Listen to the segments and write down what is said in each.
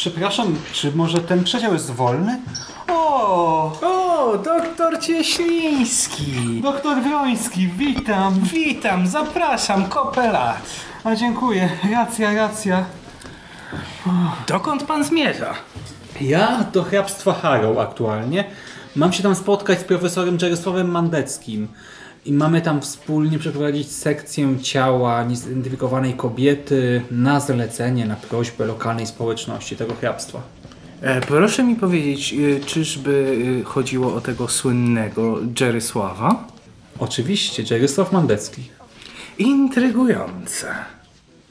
Przepraszam, czy może ten przedział jest wolny? O, O, doktor Cieśliński! doktor Wroński, witam. Witam, zapraszam, kopę lat. A dziękuję, racja, racja. Dokąd pan zmierza? Ja do hrabstwa Harrow aktualnie. Mam się tam spotkać z profesorem Jarosławem Mandeckim. I mamy tam wspólnie przeprowadzić sekcję ciała niezidentyfikowanej kobiety na zlecenie, na prośbę lokalnej społeczności tego hrabstwa. E, proszę mi powiedzieć, e, czyżby e, chodziło o tego słynnego Jerysława? Oczywiście, Jarosław Mandecki. Intrygujące.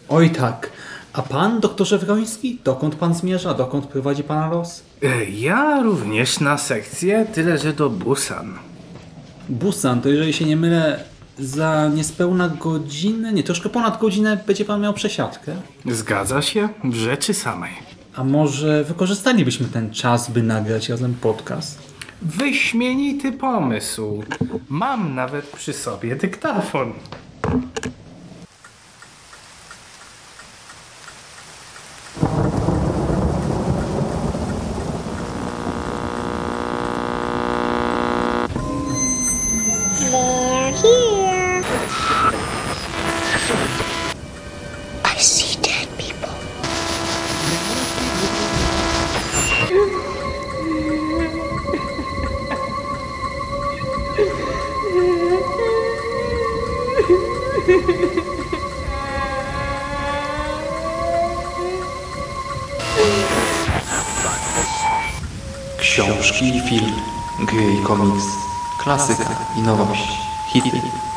Oj tak. A pan, doktorze Wroński, dokąd pan zmierza? Dokąd prowadzi pana los? E, ja również na sekcję, tyle że do Busan. Busan, to jeżeli się nie mylę, za niespełna godzinę, nie, troszkę ponad godzinę będzie pan miał przesiadkę. Zgadza się? W rzeczy samej. A może wykorzystalibyśmy ten czas, by nagrać razem podcast? Wyśmienity pomysł. Mam nawet przy sobie dyktafon.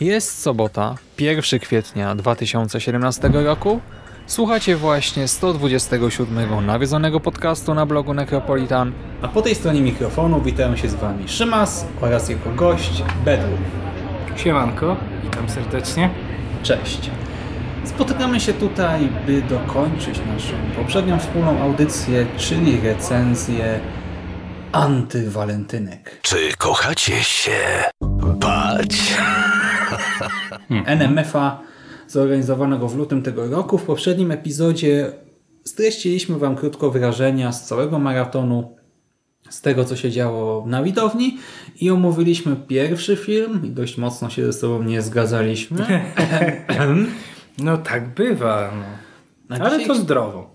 Jest sobota, 1 kwietnia 2017 roku. Słuchacie właśnie 127 nawiedzonego podcastu na blogu Necropolitan. A po tej stronie mikrofonu witają się z Wami Szymas oraz jego gość Bedru. Siemanko, witam serdecznie. Cześć. Spotykamy się tutaj, by dokończyć naszą poprzednią wspólną audycję, czyli recenzję antywalentynek. Czy kochacie się bać? NMF-a zorganizowanego w lutym tego roku. W poprzednim epizodzie streściliśmy Wam krótko wrażenia z całego maratonu, z tego co się działo na widowni i omówiliśmy pierwszy film i dość mocno się ze sobą nie zgadzaliśmy. No tak bywa, no. Ale dzisiaj- to zdrowo.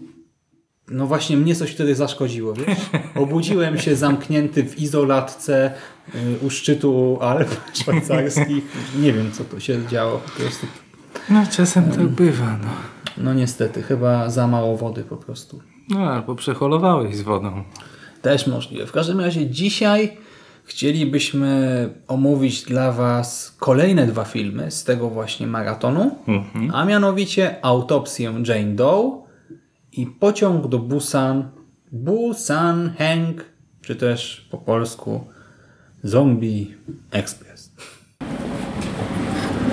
No właśnie mnie coś wtedy zaszkodziło, wiesz? Obudziłem się zamknięty w izolatce y, u szczytu Alp szwajcarskich. Nie wiem co to się działo po prostu. No czasem tak bywa, no. No niestety, chyba za mało wody po prostu. No albo przeholowałeś z wodą. Też możliwe. W każdym razie dzisiaj chcielibyśmy omówić dla Was kolejne dwa filmy z tego właśnie maratonu, a mianowicie Autopsję Jane Doe i Pociąg do Busan, Busan Heng, czy też po polsku Zombie Express.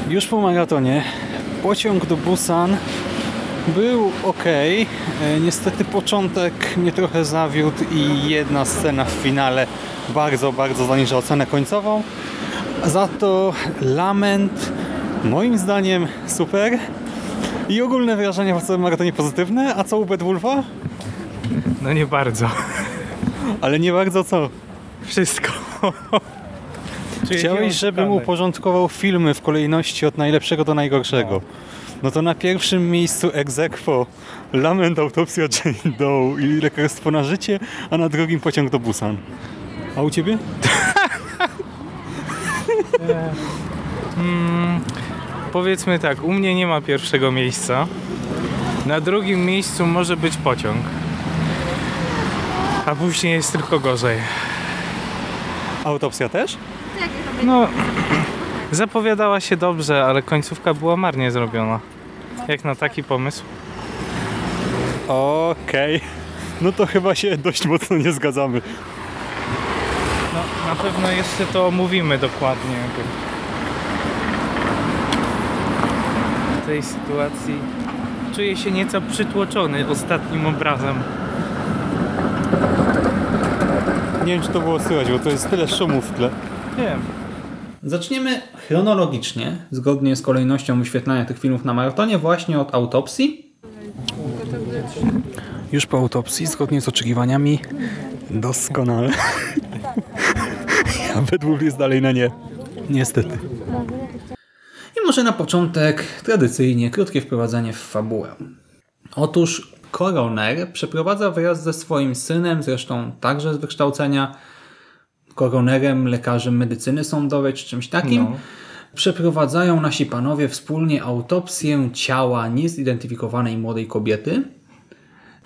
Już po maratonie pociąg do Busan był ok. Niestety początek mnie trochę zawiódł i jedna scena w finale bardzo, bardzo zaniża ocenę końcową. Za to lament moim zdaniem super i ogólne wrażenia po całym maratonie pozytywne. A co u Bedwulfa? No nie bardzo. Ale nie bardzo co. Wszystko. Chciałeś, żebym oszukany. uporządkował filmy w kolejności od najlepszego do najgorszego. No to na pierwszym miejscu ex aequo Lament, autopsja Jane Doe i lekarstwo na życie, a na drugim pociąg do Busan. A u ciebie? Powiedzmy tak, u mnie nie ma pierwszego miejsca. Na drugim miejscu może być pociąg. A później jest tylko gorzej. Autopsja też? No, zapowiadała się dobrze, ale końcówka była marnie zrobiona. Jak na taki pomysł. Okej. No to chyba się dość mocno nie zgadzamy. No, na pewno jeszcze to omówimy dokładnie. Tej sytuacji czuję się nieco przytłoczony ostatnim obrazem. Nie wiem, czy to było słychać, bo to jest tyle szumu w tle. Wiem. Zaczniemy chronologicznie, zgodnie z kolejnością wyświetlania tych filmów na maratonie, właśnie od autopsji. Już po autopsji, zgodnie z oczekiwaniami, doskonale. A według jest dalej na nie. Niestety. Może na początek, tradycyjnie, krótkie wprowadzenie w fabułę. Otóż koroner przeprowadza wyjazd ze swoim synem, zresztą także z wykształcenia koronerem, lekarzem medycyny sądowej czy czymś takim. No. Przeprowadzają nasi panowie wspólnie autopsję ciała niezidentyfikowanej młodej kobiety.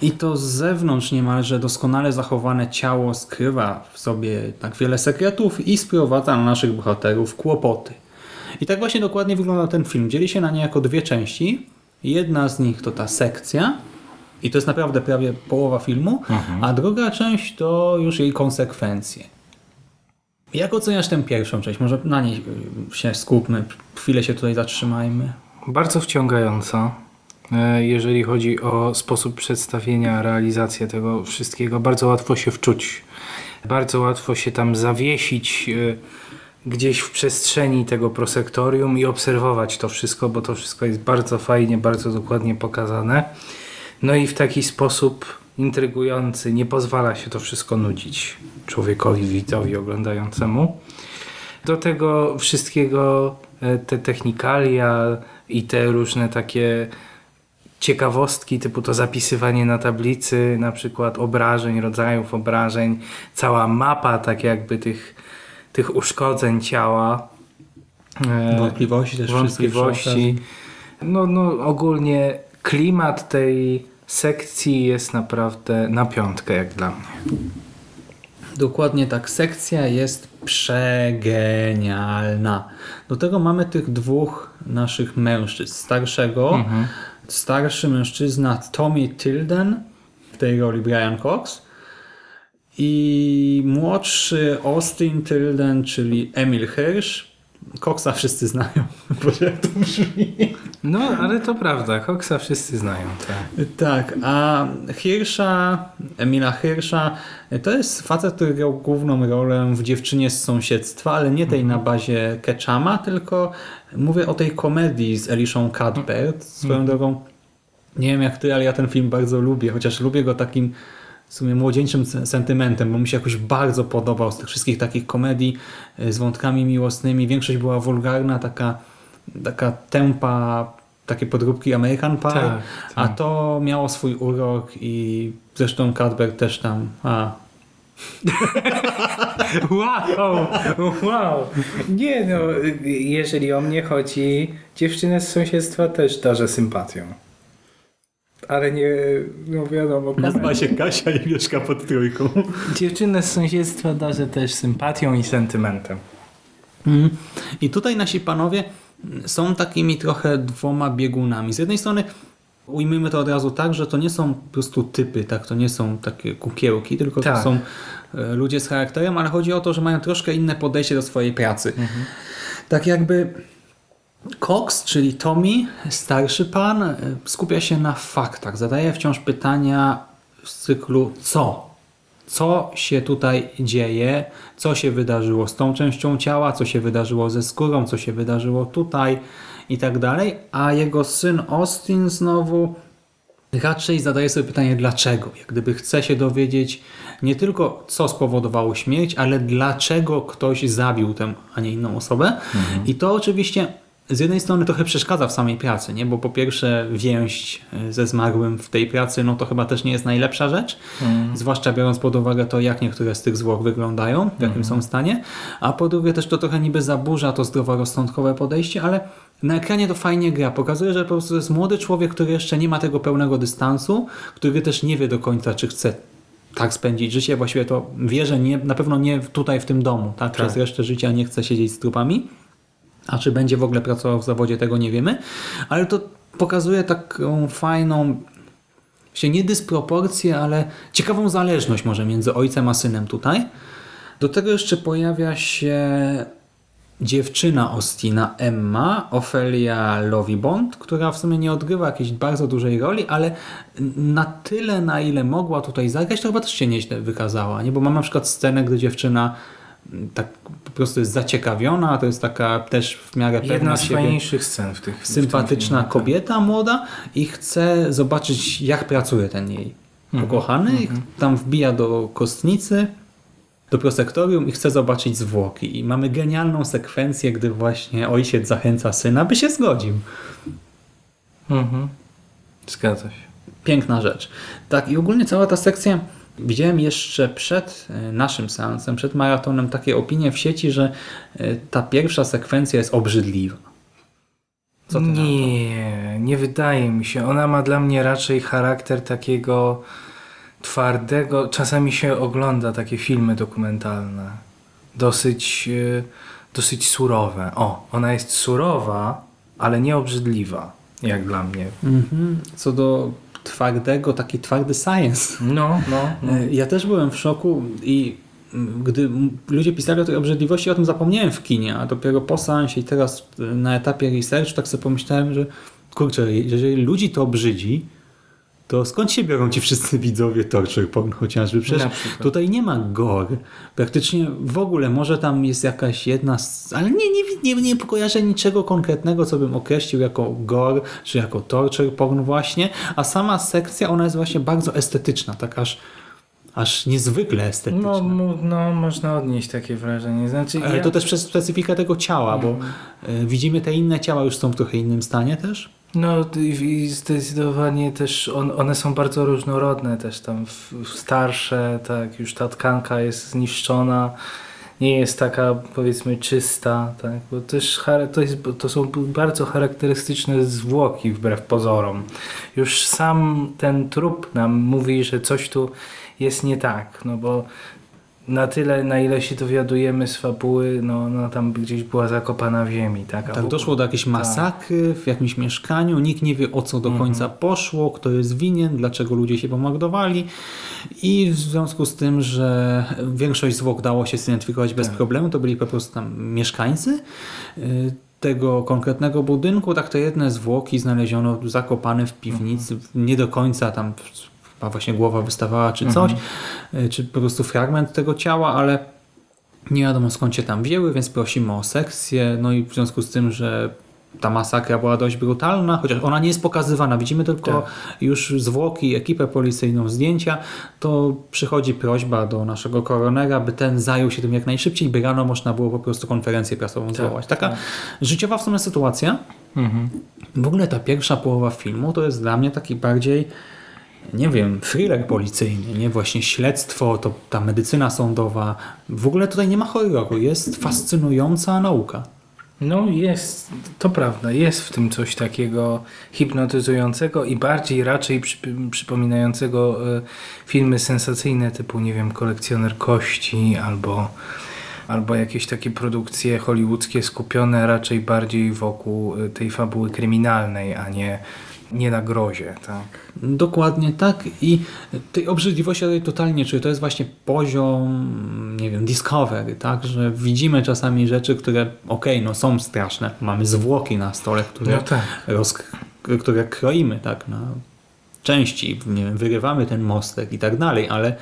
I to z zewnątrz niemalże doskonale zachowane ciało skrywa w sobie tak wiele sekretów i sprowadza na naszych bohaterów kłopoty. I tak właśnie dokładnie wygląda ten film. Dzieli się na niejako dwie części. Jedna z nich to ta sekcja i to jest naprawdę prawie połowa filmu, a druga część to już jej konsekwencje. Jak oceniasz tę pierwszą część? Może na niej y, się skupmy, chwilę się tutaj zatrzymajmy. Bardzo wciągająca, e, jeżeli chodzi o sposób przedstawienia, realizację tego wszystkiego. Bardzo łatwo się wczuć, bardzo łatwo się tam zawiesić e, gdzieś w przestrzeni tego prosektorium i obserwować to wszystko, bo to wszystko jest bardzo fajnie, bardzo dokładnie pokazane. No i w taki sposób intrygujący, nie pozwala się to wszystko nudzić człowiekowi, widzowi oglądającemu. Do tego wszystkiego e, te technikalia i te różne takie ciekawostki, typu to zapisywanie na tablicy, na przykład obrażeń, rodzajów obrażeń, cała mapa tak jakby tych, tych uszkodzeń ciała. E, Wątpliwości też wątpliwości. No, no ogólnie klimat tej sekcji jest naprawdę na piątkę jak dla mnie. Dokładnie tak. Sekcja jest przegenialna. Do tego mamy tych dwóch naszych mężczyzn. Starszego, starszy mężczyzna Tommy Tilden, w tej roli Brian Cox i młodszy Austin Tilden, czyli Emil Hirsch. Coxa wszyscy znają, bo jak to brzmi. No, ale to prawda, Coxa wszyscy znają. Tak. Tak, a Hirsza, Emila Hirsza, to jest facet, który grał główną rolę w Dziewczynie z sąsiedztwa, ale nie tej na bazie Ketchama, tylko mówię o tej komedii z Elishą Cuthbert. Swoją drogą, nie wiem jak ty, ale ja ten film bardzo lubię, chociaż lubię go takim w sumie młodzieńczym sen- sentymentem, bo mi się jakoś bardzo podobał z tych wszystkich takich komedii y, z wątkami miłosnymi. Większość była wulgarna, taka, taka tempa, takie podróbki American Pie, Tak, a to miało swój urok i zresztą Cuthbert też tam, a Wow, wow. Nie no, jeżeli o mnie chodzi, dziewczynę z sąsiedztwa też darzę sympatią. Ale nie, no wiadomo. Nazywa się Kasia i mieszka pod trójką. Dziewczynę z sąsiedztwa darzę też sympatią i sentymentem. Mhm. I tutaj nasi panowie są takimi trochę dwoma biegunami. Z jednej strony ujmijmy to od razu tak, że to nie są po prostu typy, tak, to nie są takie kukiełki, tylko to Tak. są e, ludzie z charakterem, ale chodzi o to, że mają troszkę inne podejście do swojej pracy. Tak jakby Cox, czyli Tommy, starszy pan, e, skupia się na faktach, zadaje wciąż pytania z cyklu co? Co się tutaj dzieje? Co się wydarzyło z tą częścią ciała? Co się wydarzyło ze skórą? Co się wydarzyło tutaj? I tak dalej. A jego syn Austin znowu raczej zadaje sobie pytanie dlaczego. Jak gdyby chce się dowiedzieć nie tylko co spowodowało śmierć, ale dlaczego ktoś zabił tę, a nie inną osobę. I to oczywiście z jednej strony trochę przeszkadza w samej pracy, nie? bo po pierwsze więź e, ze zmarłym w tej pracy, no to chyba też nie jest najlepsza rzecz, zwłaszcza biorąc pod uwagę to, jak niektóre z tych zwłok wyglądają, w jakim są stanie, a po drugie też to trochę niby zaburza to zdroworozsądkowe podejście, ale na ekranie to fajnie gra, pokazuje, że po prostu jest młody człowiek, który jeszcze nie ma tego pełnego dystansu, który też nie wie do końca, czy chce tak spędzić życie, właściwie to wie, że nie, na pewno nie tutaj w tym domu, tak? Przez resztę życia nie chce siedzieć z trupami. A czy będzie w ogóle pracował w zawodzie, tego nie wiemy. Ale to pokazuje taką fajną, się nie dysproporcję, ale ciekawą zależność może między ojcem a synem tutaj. Do tego jeszcze pojawia się dziewczyna Ostina, Emma, Ofelia Lovibond, która w sumie nie odgrywa jakiejś bardzo dużej roli, ale na tyle, na ile mogła tutaj zagrać, to chyba też się nieźle wykazała. Nie? Bo mam na przykład scenę, gdy dziewczyna tak po prostu jest zaciekawiona, to jest taka też w miarę pewna Jedna z siebie fajniejszych scen w tych w sympatyczna filmie, tak. kobieta młoda i chce zobaczyć jak pracuje ten jej pokochany i tam wbija do kostnicy do prosektorium i chce zobaczyć zwłoki i mamy genialną sekwencję, gdy właśnie ojciec zachęca syna, by się zgodził. Mhm. Zgadza się. Piękna rzecz. Tak i ogólnie cała ta sekcja Widziałem jeszcze przed e, naszym seansem, przed maratonem takie opinie w sieci, że e, ta pierwsza sekwencja jest obrzydliwa. Co ty nie, nie wydaje mi się. Ona ma dla mnie raczej charakter takiego twardego. Czasami się ogląda takie filmy dokumentalne. Dosyć, e, dosyć surowe. O, ona jest surowa, ale nie obrzydliwa, jak dla mnie. Mhm. Co do twardego, taki twardy science. No, no. no. E, Ja też byłem w szoku i gdy ludzie pisali o tej obrzydliwości, o tym zapomniałem w kinie, a dopiero po seansie i teraz na etapie research tak sobie pomyślałem, że kurczę, jeżeli ludzi to obrzydzi, to skąd się biorą ci wszyscy widzowie torture porn chociażby? Przecież tutaj nie ma gore. Praktycznie w ogóle może tam jest jakaś jedna, ale nie, nie, nie, nie kojarzę niczego konkretnego, co bym określił jako gore, czy jako torture porn właśnie, a sama sekcja, ona jest właśnie bardzo estetyczna, tak aż, aż niezwykle estetyczna. No, no, można odnieść takie wrażenie. Znaczy, Ale ja- to też przez specyfikę tego ciała, bo y, widzimy te inne ciała już są w trochę innym stanie też. No i zdecydowanie też on, one są bardzo różnorodne też tam w, w starsze, tak, już ta tkanka jest zniszczona, nie jest taka powiedzmy czysta, tak, bo też to, jest, to są bardzo charakterystyczne zwłoki wbrew pozorom. Już sam ten trup nam mówi, że coś tu jest nie tak, no bo na tyle, na ile się dowiadujemy z fabuły, no, no tam gdzieś była zakopana w ziemi, tak? Tak, doszło do jakiejś masakry w jakimś mieszkaniu, nikt nie wie o co do końca poszło, kto jest winien, dlaczego ludzie się pomordowali i w związku z tym, że większość zwłok dało się zidentyfikować bez problemu, to byli po prostu tam mieszkańcy y, tego konkretnego budynku, tak te jedne zwłoki znaleziono zakopane w piwnicy, nie do końca tam chyba właśnie głowa wystawała czy coś, y, czy po prostu fragment tego ciała, ale nie wiadomo skąd się tam wzięły, więc prosimy o sekcję. No i w związku z tym, że ta masakra była dość brutalna, chociaż ona nie jest pokazywana, widzimy tylko już zwłoki, ekipę policyjną, zdjęcia, to przychodzi prośba do naszego koronera, by ten zajął się tym jak najszybciej, by rano można było po prostu konferencję prasową zwołać. Taka życiowa w sumie sytuacja. W ogóle ta pierwsza połowa filmu to jest dla mnie taki bardziej nie wiem, thriller policyjny, nie właśnie śledztwo, to ta medycyna sądowa. W ogóle tutaj nie ma horroru, jest fascynująca nauka. No jest, to prawda, jest w tym coś takiego hipnotyzującego i bardziej raczej przy, przypominającego e, filmy sensacyjne typu, nie wiem, Kolekcjoner Kości albo, albo jakieś takie produkcje hollywoodzkie skupione raczej bardziej wokół e, tej fabuły kryminalnej, a nie, nie na grozie, tak? Dokładnie tak i tej obrzydliwości ja tutaj totalnie czuję. To jest właśnie poziom, nie wiem, discovery, tak, że widzimy czasami rzeczy, które okej, no są straszne. Mamy zwłoki na stole, które, No tak. roz, które kroimy, tak, na części, nie wiem, wyrywamy ten mostek i tak dalej, ale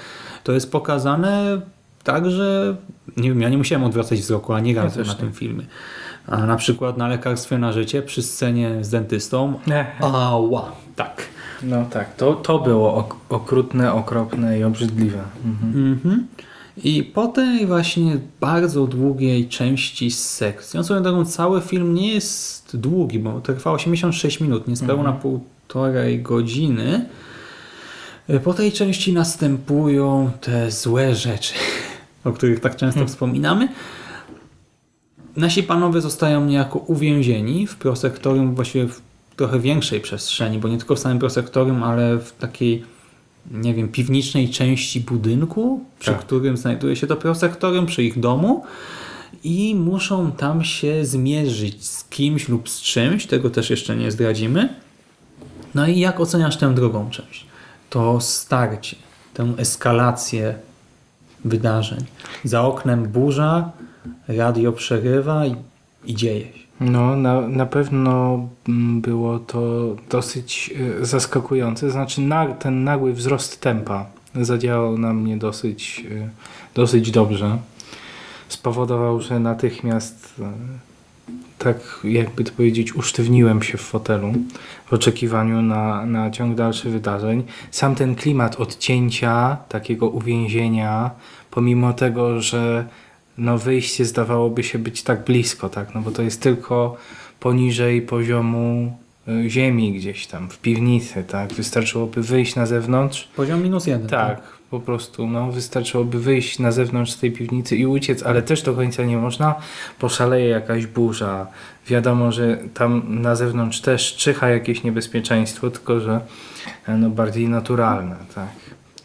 to jest pokazane tak, że nie wiem, ja nie musiałem odwracać wzroku ani razu też na tym filmie. A na przykład na lekarstwie na życie przy scenie z dentystą ała, tak. No tak, to, to było ok- okrutne, okropne i obrzydliwe. Mhm. Mhm. I po tej właśnie bardzo długiej części z sekcją, swoją drogą cały film nie jest długi, bo trwa 86 minut, niespełna półtorej godziny. Po tej części następują te złe rzeczy, o których tak często wspominamy. Nasi panowie zostają niejako uwięzieni w prosektorium, właściwie w trochę większej przestrzeni, bo nie tylko w samym prosektorium, ale w takiej, nie wiem, piwnicznej części budynku, przy Tak. którym znajduje się to prosektorium, przy ich domu i muszą tam się zmierzyć z kimś lub z czymś, tego też jeszcze nie zdradzimy. No i jak oceniasz tę drugą część? To starcie, tę eskalację wydarzeń. Za oknem burza, radio przerywa i, i dzieje się. No, na, na pewno mm, było to dosyć e, zaskakujące. Znaczy, na, ten nagły wzrost tempa zadziałał na mnie dosyć, e, dosyć dobrze. Spowodował, że natychmiast, e, tak jakby to powiedzieć, usztywniłem się w fotelu w oczekiwaniu na, na ciąg dalszych wydarzeń. Sam ten klimat odcięcia, takiego uwięzienia, pomimo tego, że no wyjście zdawałoby się być tak blisko, tak? No bo to jest tylko poniżej poziomu y, ziemi gdzieś tam, w piwnicy, tak? Wystarczyłoby wyjść na zewnątrz. Poziom minus jeden. Tak, po prostu, no wystarczyłoby wyjść na zewnątrz z tej piwnicy i uciec, ale też do końca nie można, bo szaleje jakaś burza. Wiadomo, że tam na zewnątrz też czyha jakieś niebezpieczeństwo, tylko że e, no, bardziej naturalne, tak?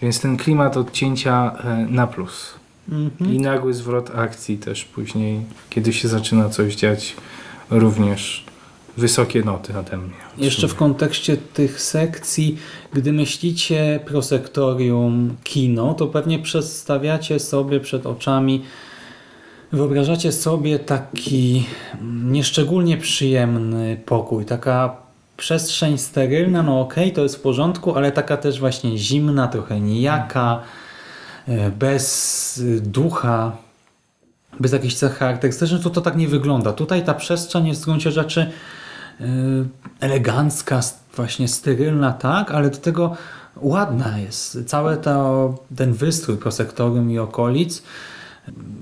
Więc ten klimat odcięcia e, na plus. I nagły zwrot akcji też później, kiedy się zaczyna coś dziać, również wysokie noty ode mnie. Jeszcze w kontekście tych sekcji, gdy myślicie prosektorium kino, to pewnie przedstawiacie sobie przed oczami, wyobrażacie sobie taki nieszczególnie przyjemny pokój, taka przestrzeń sterylna, no okej, to jest w porządku, ale taka też właśnie zimna, trochę nijaka, bez e, ducha, bez jakichś cech charakterystycznych, to to tak nie wygląda. Tutaj ta przestrzeń jest w gruncie rzeczy yy, elegancka, właśnie sterylna, tak, ale do tego ładna jest. Cały to, ten wystrój prosektorium i okolic,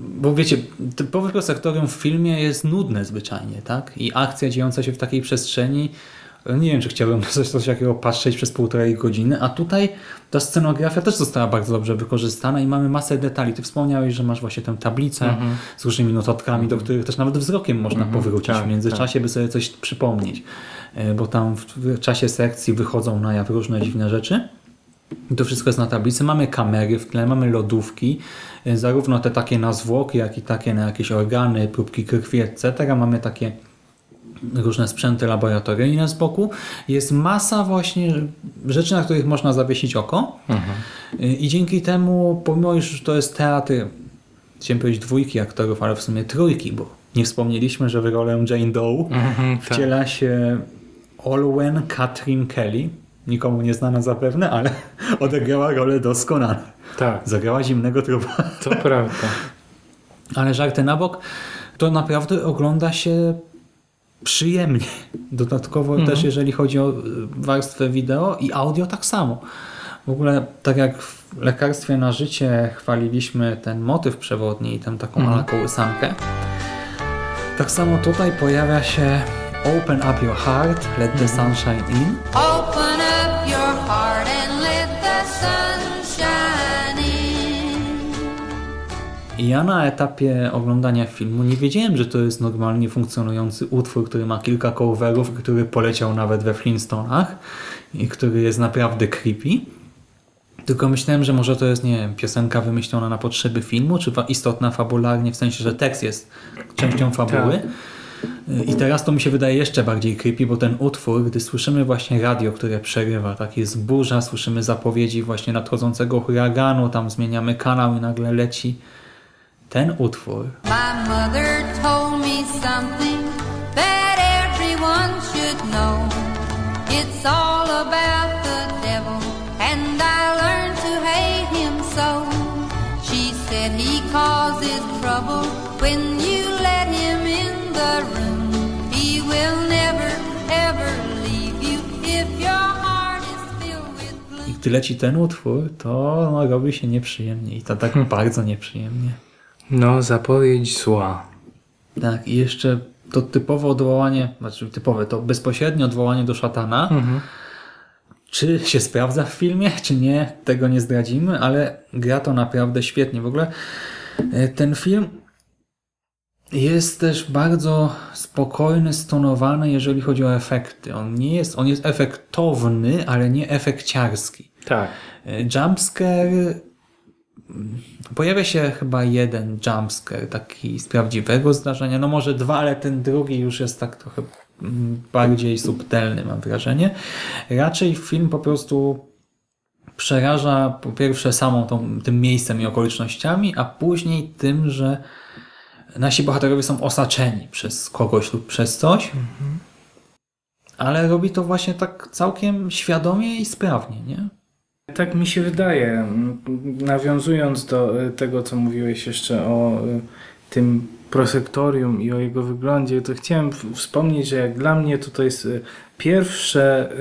bo wiecie, typowe prosektorium w filmie jest nudne zwyczajnie, tak? I akcja dziejąca się w takiej przestrzeni, nie wiem, czy chciałbym coś, coś takiego patrzeć przez półtorej godziny, a tutaj ta scenografia też została bardzo dobrze wykorzystana i mamy masę detali. Ty wspomniałeś, że masz właśnie tę tablicę z różnymi notatkami, do których też nawet wzrokiem można powrócić tak, w międzyczasie, by sobie coś przypomnieć. E, Bo tam w, w czasie sekcji wychodzą na jaw różne dziwne rzeczy. I To wszystko jest na tablicy. Mamy kamery w tle, mamy lodówki, e, zarówno te takie na zwłoki, jak i takie na jakieś organy, próbki krwi, etc. Mamy takie różne sprzęty laboratoryjne z boku. Jest masa właśnie rzeczy, na których można zawiesić oko. E, I dzięki temu, pomimo iż to jest teatr, chciałem powiedzieć dwójki aktorów, ale w sumie trójki, bo nie wspomnieliśmy, że w rolę Jane Doe Mhm, tak. wciela się Olwen Katrin Kelly. Nikomu nieznana zapewne, ale odegrała rolę doskonale. Tak, Zagrała zimnego trupa. to prawda. Ale żarty na bok, to naprawdę ogląda się przyjemnie. Dodatkowo też jeżeli chodzi o y, warstwę wideo i audio tak samo. W ogóle tak jak w lekarstwie na życie chwaliliśmy ten motyw przewodni i tę taką mm. kołysankę, tak samo tutaj pojawia się Open up your heart, let the sunshine in. Ja na etapie oglądania filmu nie wiedziałem, że to jest normalnie funkcjonujący utwór, który ma kilka coverów, który poleciał nawet we Flintstonach i który jest naprawdę creepy. Tylko myślałem, że może to jest, nie wiem, piosenka wymyślona na potrzeby filmu, czy istotna fabularnie, w sensie, że tekst jest częścią fabuły. I teraz to mi się wydaje jeszcze bardziej creepy, bo ten utwór, gdy słyszymy właśnie radio, które przerywa, tak jest burza, słyszymy zapowiedzi właśnie nadchodzącego huraganu, tam zmieniamy kanał i nagle leci ten utwór. My mother told me something that everyone should know. It's all about the devil, and I learned to hate him so. She said he causes trouble when you let him in the room. He will never, ever leave you if your heart is filled with gloom. I gdy leci ten utwór, to no, robi się nieprzyjemnie i to tak bardzo nieprzyjemnie. No, zapowiedź zła. Tak, i jeszcze to typowe odwołanie, znaczy typowe, to bezpośrednie odwołanie do szatana. Czy się sprawdza w filmie, czy nie, tego nie zdradzimy, ale gra to naprawdę świetnie. W ogóle e, ten film jest też bardzo spokojny, stonowany, jeżeli chodzi o efekty. On nie jest, on jest efektowny, ale nie efekciarski. Tak. E, Jumpscare Pojawia się chyba jeden jumpscare, taki z prawdziwego zdarzenia. No może dwa, ale ten drugi już jest tak trochę mm, bardziej subtelny, mam wrażenie. Raczej film po prostu przeraża po pierwsze samą tą, tym miejscem i okolicznościami, a później tym, że nasi bohaterowie są osaczeni przez kogoś lub przez coś. Ale robi to właśnie tak całkiem świadomie i sprawnie, nie? Tak mi się wydaje. Nawiązując do y, tego, co mówiłeś jeszcze o y, tym prosektorium i o jego wyglądzie, to chciałem wspomnieć, że jak dla mnie to to jest y, pierwsze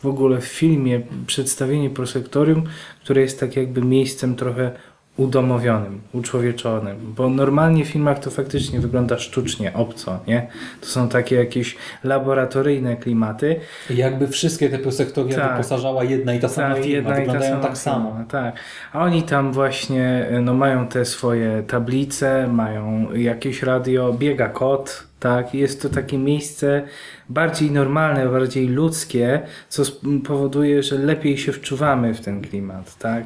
w ogóle w filmie przedstawienie prosektorium, które jest tak jakby miejscem trochę udomowionym, uczłowieczonym, bo normalnie w filmach to faktycznie wygląda sztucznie, obco, nie? To są takie jakieś laboratoryjne klimaty, Jakby wszystkie te prosektoria Tak. wyposażała jedna i ta sama tak, firma, i wyglądają tak samo. Tak. A oni tam właśnie no, mają te swoje tablice, mają jakieś radio, biega kot, tak. Jest to takie miejsce bardziej normalne, bardziej ludzkie, co powoduje, że lepiej się wczuwamy w ten klimat, tak.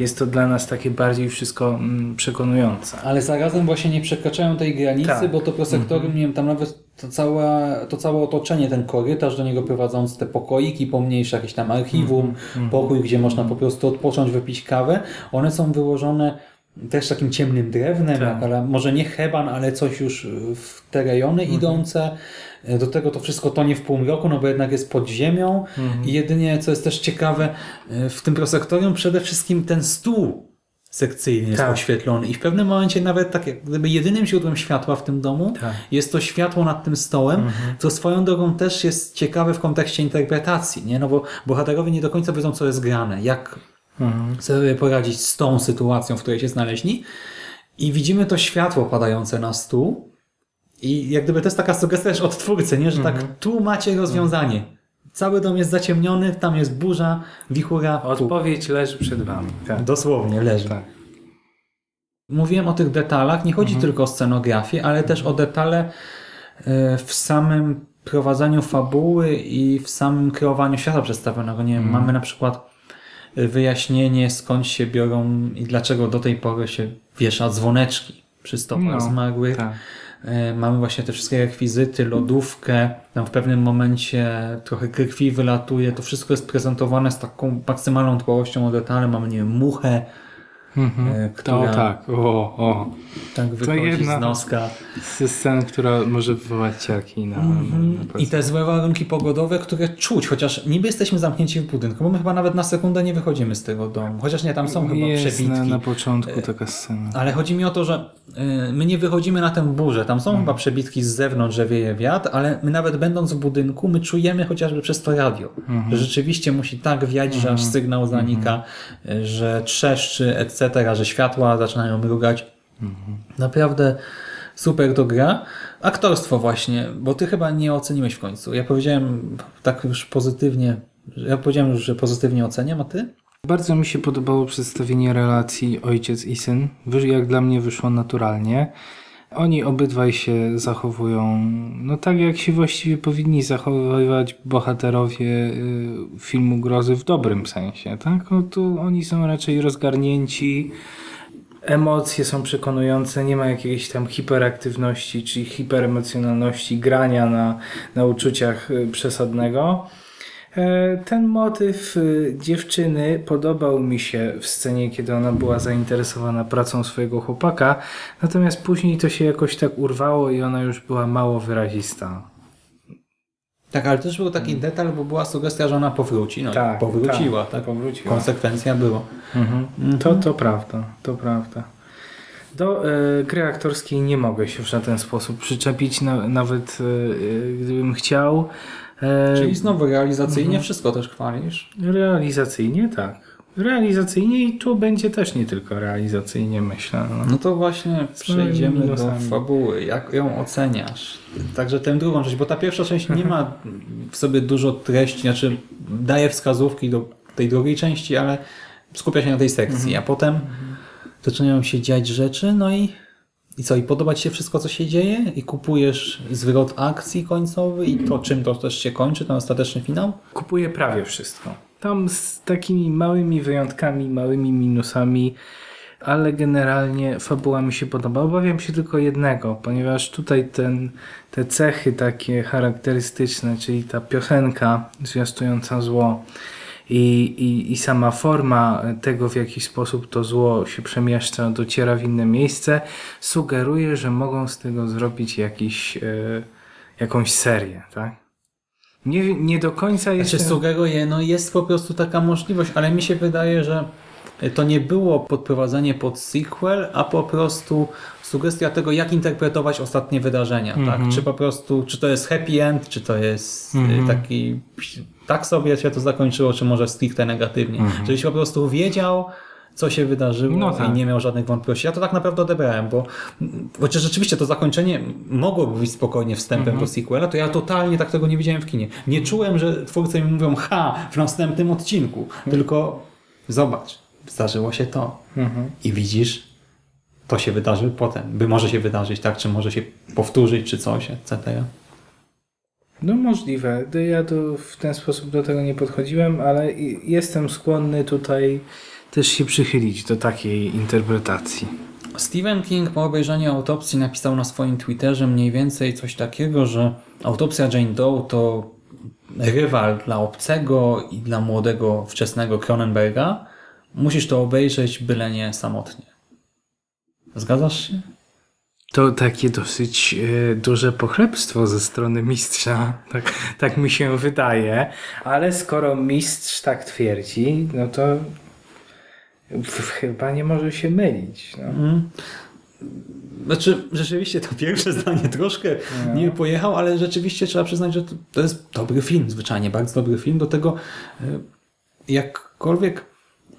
Jest to dla nas takie bardziej wszystko mm, przekonujące. Ale zarazem właśnie nie przekraczają tej granicy, Tak. bo to prosektorium, nie wiem, tam nawet to całe, to całe otoczenie, ten korytarz do niego prowadząc, te pokoiki pomniejsze, jakieś tam archiwum, pokój, gdzie można po prostu odpocząć, wypić kawę, one są wyłożone też takim ciemnym drewnem, Tak. ale może nie heban, ale coś już w te rejony idące. Do tego to wszystko tonie w półmroku, no bo jednak jest pod ziemią. I jedynie, co jest też ciekawe, w tym prosektorium przede wszystkim ten stół sekcyjny jest Tak. oświetlony i w pewnym momencie nawet tak jak gdyby jedynym źródłem światła w tym domu Tak. jest to światło nad tym stołem, co swoją drogą też jest ciekawe w kontekście interpretacji, nie? No bo bohaterowie nie do końca wiedzą, co jest grane, jak sobie poradzić z tą sytuacją, w której się znaleźli i widzimy to światło padające na stół i jak gdyby to jest taka sugestia też od twórcy, nie? Że tak, tu macie rozwiązanie. Cały dom jest zaciemniony, tam jest burza, wichura. Odpowiedź leży przed wami. Tak. Dosłownie leży. Tak. Mówiłem o tych detalach, nie chodzi tylko o scenografię, ale też o detale e, w samym prowadzeniu fabuły i w samym kreowaniu świata przedstawionego. Nie wiem, mamy na przykład e, wyjaśnienie skąd się biorą i dlaczego do tej pory się wiesza dzwoneczki przy stopach No, zmarłych. tak. E, Mamy właśnie te wszystkie rekwizyty, lodówkę, tam w pewnym momencie trochę krwi wylatuje, to wszystko jest prezentowane z taką maksymalną dbałością o detale. Mamy, nie wiem, muchę, e, która To tak. O, o. tak wychodzi jedna- z noska. Scen, która może wywołać ciarki na, na, na Mhm. I te złe warunki pogodowe, które czuć, chociaż niby jesteśmy zamknięci w budynku, bo my chyba nawet na sekundę nie wychodzimy z tego domu. Chociaż nie, tam są chyba Jest przebitki. na, na początku taka scena. Ale chodzi mi o to, że y, my nie wychodzimy na tę burzę. Tam są chyba przebitki z zewnątrz, że wieje wiatr, ale my nawet będąc w budynku, my czujemy chociażby przez to radio, że rzeczywiście musi tak wiać, że aż sygnał zanika, że trzeszczy, etc., że światła zaczynają mrugać. Naprawdę super to gra. Aktorstwo właśnie, bo ty chyba nie oceniłeś w końcu. Ja powiedziałem tak już pozytywnie, ja powiedziałem już, że pozytywnie oceniam, a ty? Bardzo mi się podobało przedstawienie relacji ojciec i syn. Jak dla mnie wyszło naturalnie. Oni obydwaj się zachowują no tak, jak się właściwie powinni zachowywać bohaterowie y, filmu grozy w dobrym sensie. Tak? O, tu oni są raczej rozgarnięci. Emocje są przekonujące, nie ma jakiejś tam hiperaktywności czy hiperemocjonalności, grania na, na uczuciach y, przesadnego. E, Ten motyw y, dziewczyny podobał mi się w scenie, kiedy ona była zainteresowana pracą swojego chłopaka, natomiast później to się jakoś tak urwało i ona już była mało wyrazista. Tak, ale też był taki detal, bo była sugestia, że ona powróci. No Tak, powróciła, tak, tak? powróciła. Konsekwencja była. To, to prawda, to prawda. Do e, gry aktorskiej nie mogę się w żaden sposób przyczepić, na, nawet e, gdybym chciał. E, Czyli znowu realizacyjnie wszystko też chwalisz. Realizacyjnie tak. Realizacyjnie i tu będzie też nie tylko realizacyjnie, myślę. No. No to właśnie przejdziemy do fabuły. Jak ją oceniasz? Także tę drugą część, bo ta pierwsza część nie ma w sobie dużo treści, znaczy daje wskazówki do tej drugiej części, ale skupia się na tej sekcji, a potem zaczynają się dziać rzeczy, no i i co, i podoba Ci się wszystko, co się dzieje? I kupujesz zwrot akcji końcowy i to, czym to też się kończy, ten ostateczny finał? Kupuję prawie wszystko. Tam z takimi małymi wyjątkami, małymi minusami, ale generalnie fabuła mi się podoba. Obawiam się tylko jednego, ponieważ tutaj ten, te cechy takie charakterystyczne, czyli ta piosenka zwiastująca zło i, i, i sama forma tego, w jaki sposób to zło się przemieszcza, dociera w inne miejsce, sugeruje, że mogą z tego zrobić jakiś, e, jakąś serię, tak? Nie, nie do końca jest. Znaczy sugeruje, no jest po prostu taka możliwość, ale mi się wydaje, że to nie było podprowadzenie pod sequel, a po prostu sugestia tego, jak interpretować ostatnie wydarzenia, tak? Czy po prostu, czy to jest happy end, czy to jest y, taki, tak sobie się to zakończyło, czy może stricte negatywnie. Żebyś po prostu wiedział, co się wydarzyło No tak. i nie miał żadnych wątpliwości. Ja to tak naprawdę odebrałem, bo chociaż rzeczywiście to zakończenie mogłoby być spokojnie wstępem do sequela, to ja totalnie tak tego nie widziałem w kinie. Nie czułem, że twórcy mi mówią, ha, w następnym odcinku, tylko zobacz, zdarzyło się to. I widzisz, to się wydarzy potem. By może się wydarzyć, tak, czy może się powtórzyć, czy coś, etc. No możliwe. Ja to w ten sposób do tego nie podchodziłem, ale jestem skłonny tutaj też się przychylić do takiej interpretacji. Stephen King po obejrzeniu autopsji napisał na swoim Twitterze mniej więcej coś takiego, że autopsja Jane Doe to rywal dla obcego i dla młodego, wczesnego Cronenberga. Musisz to obejrzeć, byle nie samotnie. Zgadzasz się? To takie dosyć e, duże pochlebstwo ze strony mistrza, tak, tak mi się wydaje, ale skoro mistrz tak twierdzi, no to chyba nie może się mylić. No. Znaczy, rzeczywiście to pierwsze zdanie troszkę nie pojechał, ale rzeczywiście trzeba przyznać, że to, jest dobry film, zwyczajnie bardzo dobry film. Do tego e, jakkolwiek,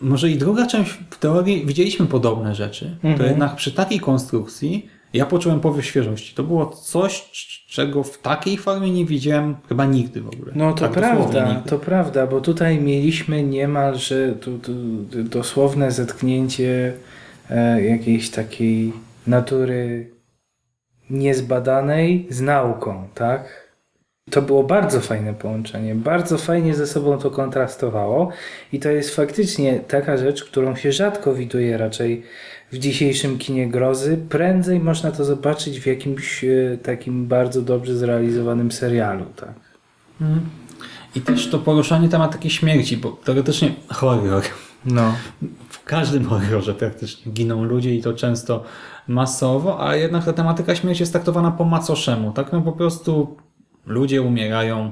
może i druga część w teorii widzieliśmy podobne rzeczy, to jednak przy takiej konstrukcji ja poczułem powiew świeżości. To było coś, czego w takiej formie nie widziałem chyba nigdy w ogóle. No to Tak prawda, to prawda, bo tutaj mieliśmy niemalże tu, tu, dosłowne zetknięcie e, jakiejś takiej natury niezbadanej z nauką, tak? To było bardzo fajne połączenie, bardzo fajnie ze sobą to kontrastowało i to jest faktycznie taka rzecz, którą się rzadko widuje raczej w dzisiejszym kinie grozy. Prędzej można to zobaczyć w jakimś e, takim bardzo dobrze zrealizowanym serialu, tak? I też to poruszanie tematyki śmierci, bo teoretycznie horror. No. w każdym horrorze praktycznie giną ludzie i to często masowo, ale jednak ta tematyka śmierci jest traktowana po macoszemu, tak? No po prostu ludzie umierają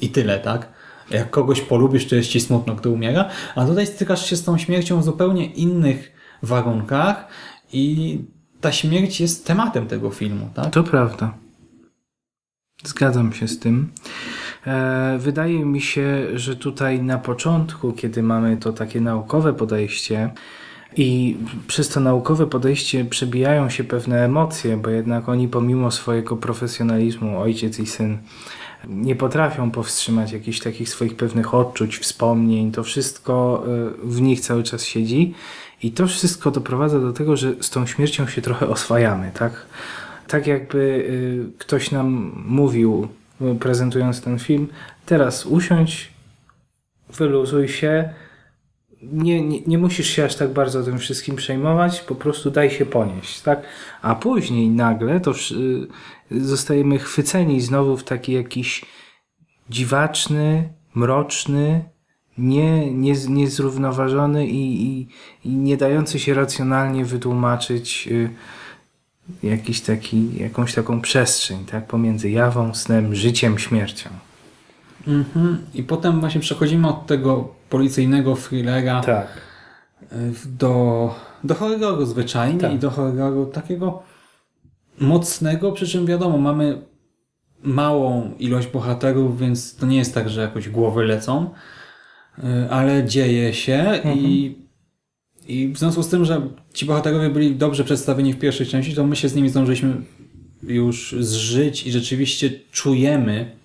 i tyle, tak? Jak kogoś polubisz, to jest ci smutno, gdy umiera, a tutaj stykasz się z tą śmiercią w zupełnie innych warunkach i ta śmierć jest tematem tego filmu, tak? To prawda. Zgadzam się z tym. E, wydaje mi się, że tutaj na początku, kiedy mamy to takie naukowe podejście i przez to naukowe podejście przebijają się pewne emocje, bo jednak oni pomimo swojego profesjonalizmu, ojciec i syn, nie potrafią powstrzymać jakichś takich swoich pewnych odczuć, wspomnień. To wszystko e, w nich cały czas siedzi i to wszystko doprowadza do tego, że z tą śmiercią się trochę oswajamy, tak? Tak jakby y, ktoś nam mówił, y, prezentując ten film, teraz usiądź, wyluzuj się, nie, nie, nie musisz się aż tak bardzo tym wszystkim przejmować, po prostu daj się ponieść, tak? A później nagle to y, zostajemy chwyceni znowu w taki jakiś dziwaczny, mroczny, nie, nie, niezrównoważony i, i, i nie dający się racjonalnie wytłumaczyć y, jakiś taki, jakąś taką przestrzeń tak? pomiędzy jawą, snem, życiem, śmiercią. Mhm. I potem właśnie przechodzimy od tego policyjnego thrillera Tak. do, do horroru zwyczajnie Tak. i do horroru takiego mocnego, przy czym wiadomo, mamy małą ilość bohaterów, więc to nie jest tak, że jakoś głowy lecą, y, ale dzieje się i, i w związku z tym, że ci bohaterowie byli dobrze przedstawieni w pierwszej części, to my się z nimi zdążyliśmy już zżyć i rzeczywiście czujemy,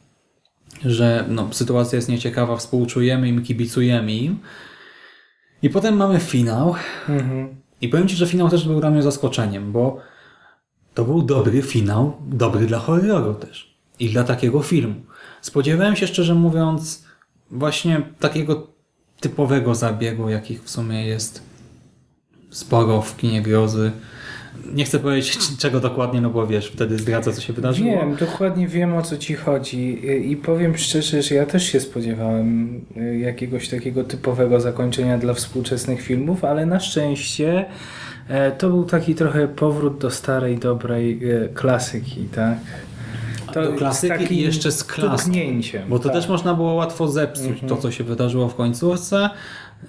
że no, sytuacja jest nieciekawa, współczujemy im, kibicujemy im. I potem mamy finał. I powiem Ci, że finał też był dla mnie zaskoczeniem, bo to był dobry finał, dobry dla horroru też. I dla takiego filmu. Spodziewałem się, szczerze mówiąc, właśnie takiego typowego zabiegu, jakich w sumie jest sporo w kinie grozy. Nie chcę powiedzieć czego dokładnie, no bo wiesz, wtedy zdradza, co się wydarzyło. Wiem, dokładnie wiem o co ci chodzi I- powiem szczerze, że ja też się spodziewałem y, jakiegoś takiego typowego zakończenia dla współczesnych filmów, ale na szczęście e, to był taki trochę powrót do starej, dobrej e, klasyki, tak? To do klasyki i jeszcze z klas. Bo to tak. też można było łatwo zepsuć, to co się wydarzyło w końcówce.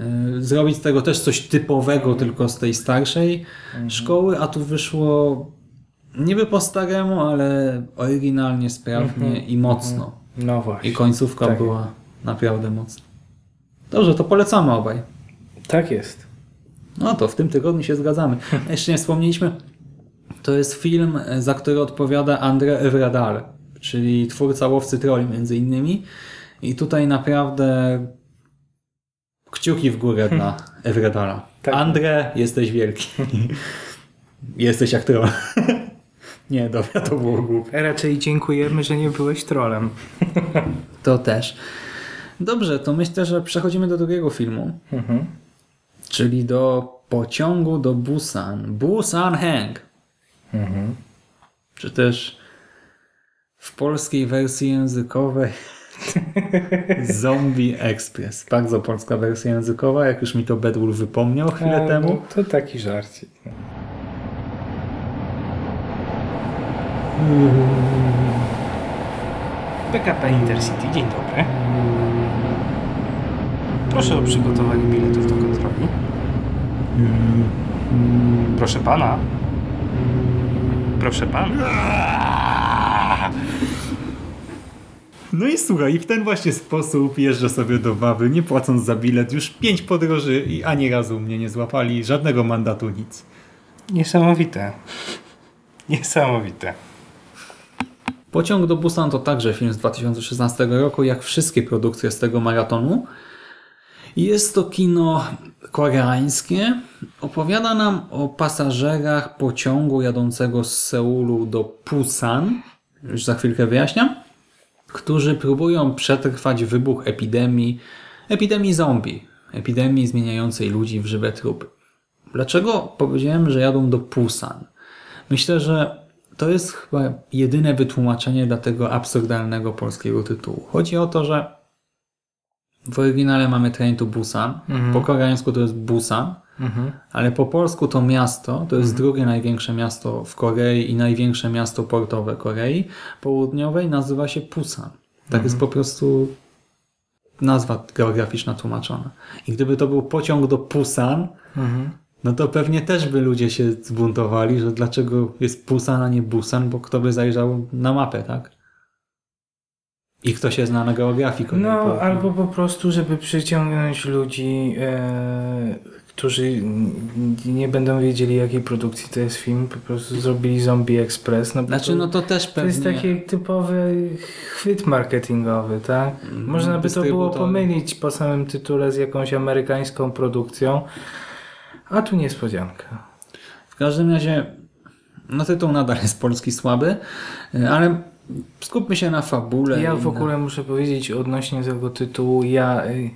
Yy, Zrobić z tego też coś typowego tylko z tej starszej szkoły, a tu wyszło niby po staremu, ale oryginalnie, sprawnie i mocno. No właśnie. I końcówka Tak. była naprawdę mocna. Dobrze, to polecamy obaj. Tak jest. No to w tym tygodniu się zgadzamy. Jeszcze nie wspomnieliśmy, to jest film, za który odpowiada André Evradar, czyli twórca Łowcy Troli między innymi. I tutaj naprawdę kciuki w górę dla Evradara. Tak. Jesteś wielki. jesteś jak troll. nie, dobra, to było głupie. Raczej dziękujemy, że nie byłeś trolem. To też. Dobrze, to myślę, że przechodzimy do drugiego filmu. Czyli do pociągu do Busan. Busan Hang. Czy też w polskiej wersji językowej Zombie Express. Bardzo polska wersja językowa, jak już mi to Bedul wypomniał chwilę A, temu. no, to taki żarcik. no. PKP Intercity, dzień dobry. Proszę o przygotowanie biletów do kontroli. Proszę pana. Proszę pana. No i słuchaj, i w ten właśnie sposób jeżdżę sobie do Wawy, nie płacąc za bilet. Już pięć podróży i ani razu mnie nie złapali, żadnego mandatu, nic. Niesamowite. Niesamowite. Pociąg do Busan to także film z 2016 roku, jak wszystkie produkcje z tego maratonu. Jest to kino koreańskie. Opowiada nam o pasażerach pociągu jadącego z Seulu do Busan, już za chwilkę wyjaśniam, którzy próbują przetrwać wybuch epidemii, epidemii zombie, epidemii zmieniającej ludzi w żywe trupy. Dlaczego powiedziałem, że jadą do Busan? Myślę, że to jest chyba jedyne wytłumaczenie dla tego absurdalnego polskiego tytułu. Chodzi o to, że w oryginale mamy Train to Busan, po koreańsku to jest Busan, ale po polsku to miasto, to jest drugie największe miasto w Korei i największe miasto portowe Korei Południowej nazywa się Pusan. Tak jest po prostu nazwa geograficzna tłumaczona. I gdyby to był pociąg do Pusan, no to pewnie też by ludzie się zbuntowali, że dlaczego jest Pusan, a nie Busan, bo kto by zajrzał na mapę, tak? I kto się zna na geografii No, albo po prostu, żeby przyciągnąć ludzi, e, którzy nie będą wiedzieli, jakiej produkcji to jest film, po prostu zrobili Zombie Express. No, Znaczy, to, no to też to pewnie... jest taki typowy chwyt marketingowy, tak? Można by to było pomylić po samym tytule z jakąś amerykańską produkcją, a tu niespodzianka. W każdym razie, no tytuł nadal jest polski słaby, ale skupmy się na fabule. Ja w na- ogóle muszę powiedzieć odnośnie tego tytułu, ja y,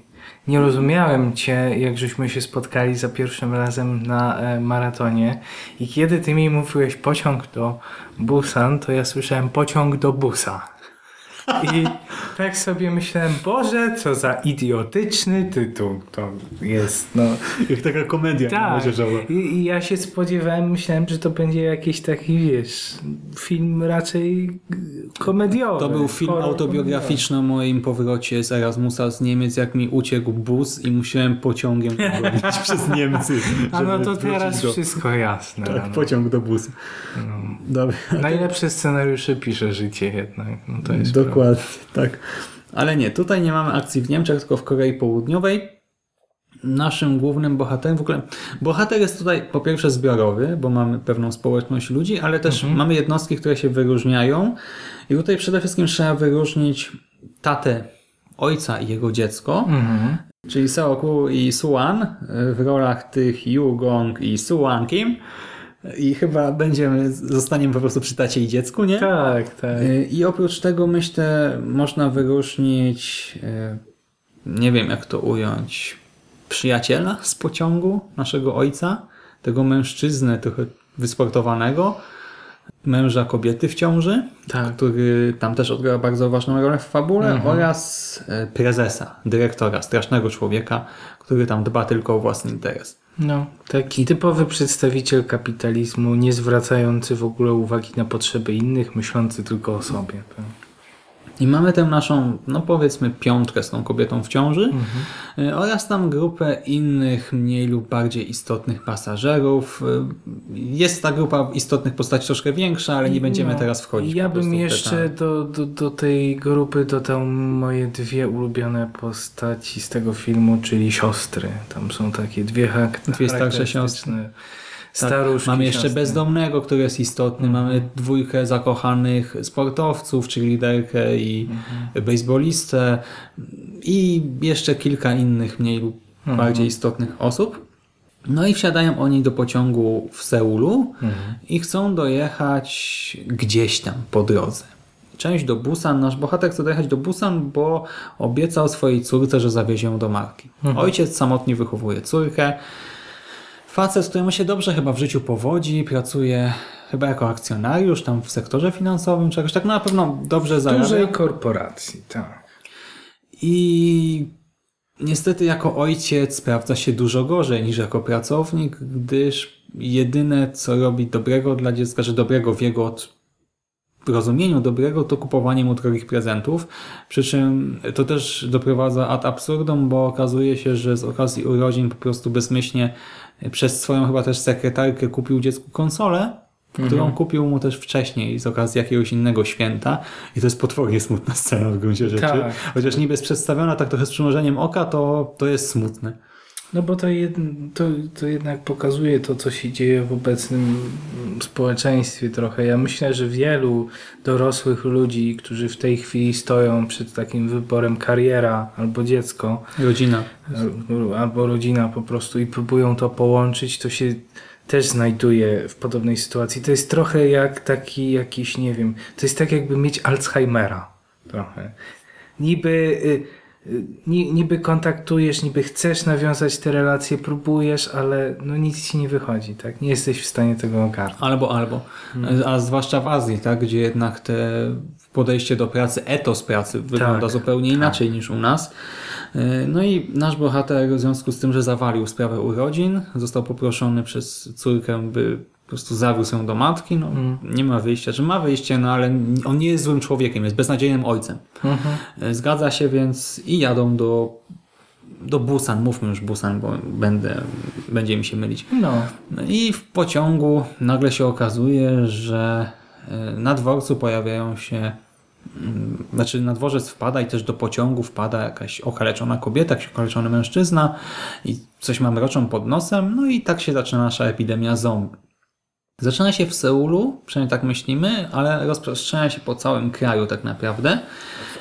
nie rozumiałem Cię, jak żeśmy się spotkali za pierwszym razem na e, maratonie i kiedy Ty mi mówiłeś pociąg do Busan, to ja słyszałem pociąg do busa. I tak sobie myślałem, Boże, co za idiotyczny tytuł to jest. No, Jak taka komedia tak. I, I ja się spodziewałem, myślałem, że to będzie jakiś taki, wiesz, film raczej komediowy. To był film autobiograficzny o moim powrocie z Erasmusa z Niemiec, jak mi uciekł bus i musiałem pociągiem gonić przez Niemcy. A no to teraz do- wszystko jasne. Tak, no. pociąg do busu. Dobra. Najlepsze scenariusze pisze życie jednak. No to jest. Dokładnie, tak. Ale nie, tutaj nie mamy akcji w Niemczech, tylko w Korei Południowej. Naszym głównym bohaterem, w ogóle bohater jest tutaj po pierwsze zbiorowy, bo mamy pewną społeczność ludzi, ale też mamy jednostki, które się wyróżniają. I tutaj przede wszystkim trzeba wyróżnić tatę ojca i jego dziecko, czyli Seoku i Suan w rolach tych Yu Gong i Suan Kim. I chyba będziemy, zostaniemy po prostu przy tacie i dziecku, nie? Tak, tak. Y, I oprócz tego myślę, można wyróżnić, y, nie wiem jak to ująć, przyjaciela z pociągu naszego ojca, tego mężczyznę trochę wysportowanego, męża kobiety w ciąży, Tak. który tam też odgrywa bardzo ważną rolę w fabule oraz y, prezesa, dyrektora, strasznego człowieka, który tam dba tylko o własny interes. No, taki typowy przedstawiciel kapitalizmu, nie zwracający w ogóle uwagi na potrzeby innych, myślący tylko o sobie. Tak. I mamy tę naszą, no powiedzmy, piątkę z tą kobietą w ciąży y, oraz tam grupę innych, mniej lub bardziej istotnych pasażerów. Y, Jest ta grupa istotnych postaci troszkę większa, ale nie będziemy No, teraz wchodzić. Ja bym jeszcze do, do, do tej grupy dodał moje dwie ulubione postaci z tego filmu, czyli siostry. Tam są takie dwie hak- Dwie starsze Tak, Staruszki mamy jeszcze siostry. bezdomnego, który jest istotny. Mamy dwójkę zakochanych sportowców, czyli liderkę i bejsbolistę i jeszcze kilka innych mniej lub bardziej istotnych osób. No i wsiadają oni do pociągu w Seulu i chcą dojechać gdzieś tam po drodze. Część do Busan. Nasz bohater chce dojechać do Busan, bo obiecał swojej córce, że zawiezie ją do marki. Ojciec samotnie wychowuje córkę. Facet, któremu się dobrze chyba w życiu powodzi, pracuje chyba jako akcjonariusz tam w sektorze finansowym, czegoś tak no, na pewno dobrze zarabia. Dużej korporacji, tak. I niestety jako ojciec sprawdza się dużo gorzej niż jako pracownik, gdyż jedyne co robi dobrego dla dziecka, że dobrego w jego rozumieniu dobrego, to kupowanie mu drogich prezentów. Przy czym to też doprowadza ad absurdum, bo okazuje się, że z okazji urodzin po prostu bezmyślnie przez swoją chyba też sekretarkę kupił dziecku konsolę, którą kupił mu też wcześniej z okazji jakiegoś innego święta. I to jest potwornie smutna scena w gruncie rzeczy. Tak. Chociaż niby jest przedstawiona tak trochę z przymrużeniem oka, to, to jest smutne. No bo to, jed, to, to jednak pokazuje to, co się dzieje w obecnym społeczeństwie trochę. Ja myślę, że wielu dorosłych ludzi, którzy w tej chwili stoją przed takim wyborem kariera albo dziecko, Rodzina. al- albo rodzina po prostu i próbują to połączyć, to się też znajduje w podobnej sytuacji. To jest trochę jak taki jakiś, nie wiem, to jest tak jakby mieć Alzheimera trochę. Niby, y, niby kontaktujesz, niby chcesz nawiązać te relacje, próbujesz, ale no nic ci nie wychodzi, tak? Nie jesteś w stanie tego ogarnąć. Albo, albo. A zwłaszcza w Azji, tak, gdzie jednak te podejście do pracy, etos pracy wygląda zupełnie inaczej niż u nas. Yy, No i nasz bohater w związku z tym, że zawalił sprawę urodzin, został poproszony przez córkę, by prostu zawiózł ją do matki. No, Nie ma wyjścia, że ma wyjście, no ale on nie jest złym człowiekiem, jest beznadziejnym ojcem. Yy, Zgadza się więc i jadą do, do Busan, mówmy już Busan, bo będę, będzie mi się mylić. No, No I w pociągu nagle się okazuje, że e, na dworcu pojawiają się, mm, znaczy na dworzec wpada i też do pociągu wpada jakaś okaleczona kobieta, jakiś okaleczony mężczyzna i coś ma mroczą pod nosem, no i tak się zaczyna nasza epidemia zombie. Zaczyna się w Seulu, przynajmniej tak myślimy, ale rozprzestrzenia się po całym kraju tak naprawdę.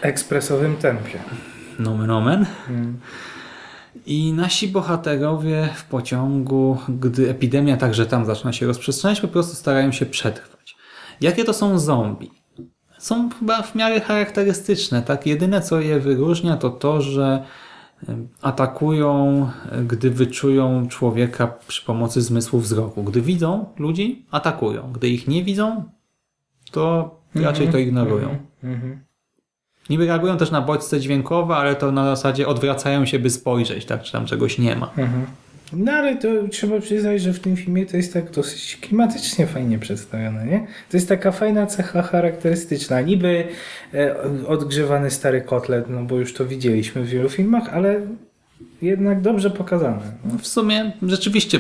w ekspresowym tempie. Nomen omen. I nasi bohaterowie w pociągu, gdy epidemia także tam zaczyna się rozprzestrzeniać, po prostu starają się przetrwać. Jakie to są zombie? Są chyba w miarę charakterystyczne. Tak? Jedyne co je wyróżnia to to, że atakują, e, gdy wyczują człowieka przy pomocy zmysłu wzroku. Gdy widzą ludzi, atakują. Gdy ich nie widzą, to raczej to ignorują. Niby reagują też na bodźce dźwiękowe, ale to na zasadzie odwracają się, by spojrzeć, tak? Czy tam czegoś nie ma. No ale to trzeba przyznać, że w tym filmie to jest tak dosyć klimatycznie fajnie przedstawione, nie? To jest taka fajna cecha charakterystyczna. Niby e, odgrzewany stary kotlet, no bo już to widzieliśmy w wielu filmach, ale jednak dobrze pokazane. No. W sumie rzeczywiście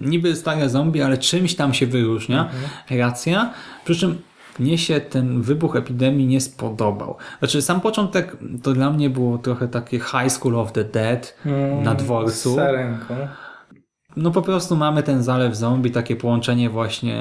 niby stare zombie, ale czymś tam się wyróżnia. Racja. Przy czym mnie się ten wybuch epidemii nie spodobał. Znaczy sam początek to dla mnie było trochę takie High School of the Dead na dworcu. Z sarenką. No po prostu mamy ten zalew zombie, takie połączenie właśnie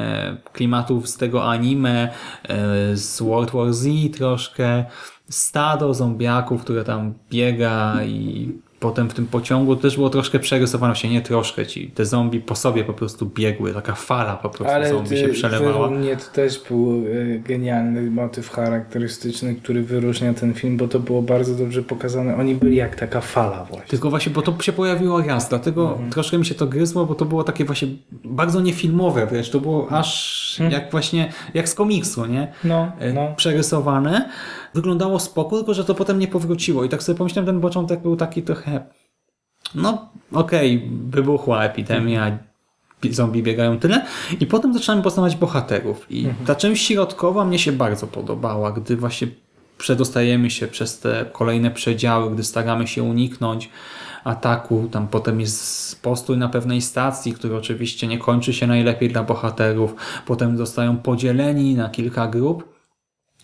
klimatów z tego anime, e, z World War Z troszkę, stado zombiaków, które tam biega i potem w tym pociągu też było troszkę przerysowane się, nie troszkę ci, te zombie po sobie po prostu biegły, taka fala po prostu Ale zombie się ty, przelewała. według mnie to też był e, genialny motyw charakterystyczny, który wyróżnia ten film, bo to było bardzo dobrze pokazane. Oni byli jak taka fala właśnie. Tylko właśnie, bo to się pojawiło raz, dlatego Mhm. troszkę mi się to gryzło, bo to było takie właśnie bardzo niefilmowe wręcz, to było aż jak właśnie, jak z komiksu, nie? No, E, no. Przerysowane. Wyglądało spoko, tylko że to potem nie powróciło. I tak sobie pomyślałem, ten początek był taki trochę no okej, wybuchła epidemia, pi- zombie biegają tyle. I potem zaczynamy poznawać bohaterów. I ta część środkowa mnie się bardzo podobała, gdy właśnie przedostajemy się przez te kolejne przedziały, gdy staramy się uniknąć ataku, tam potem jest postój na pewnej stacji, który oczywiście nie kończy się najlepiej dla bohaterów, potem zostają podzieleni na kilka grup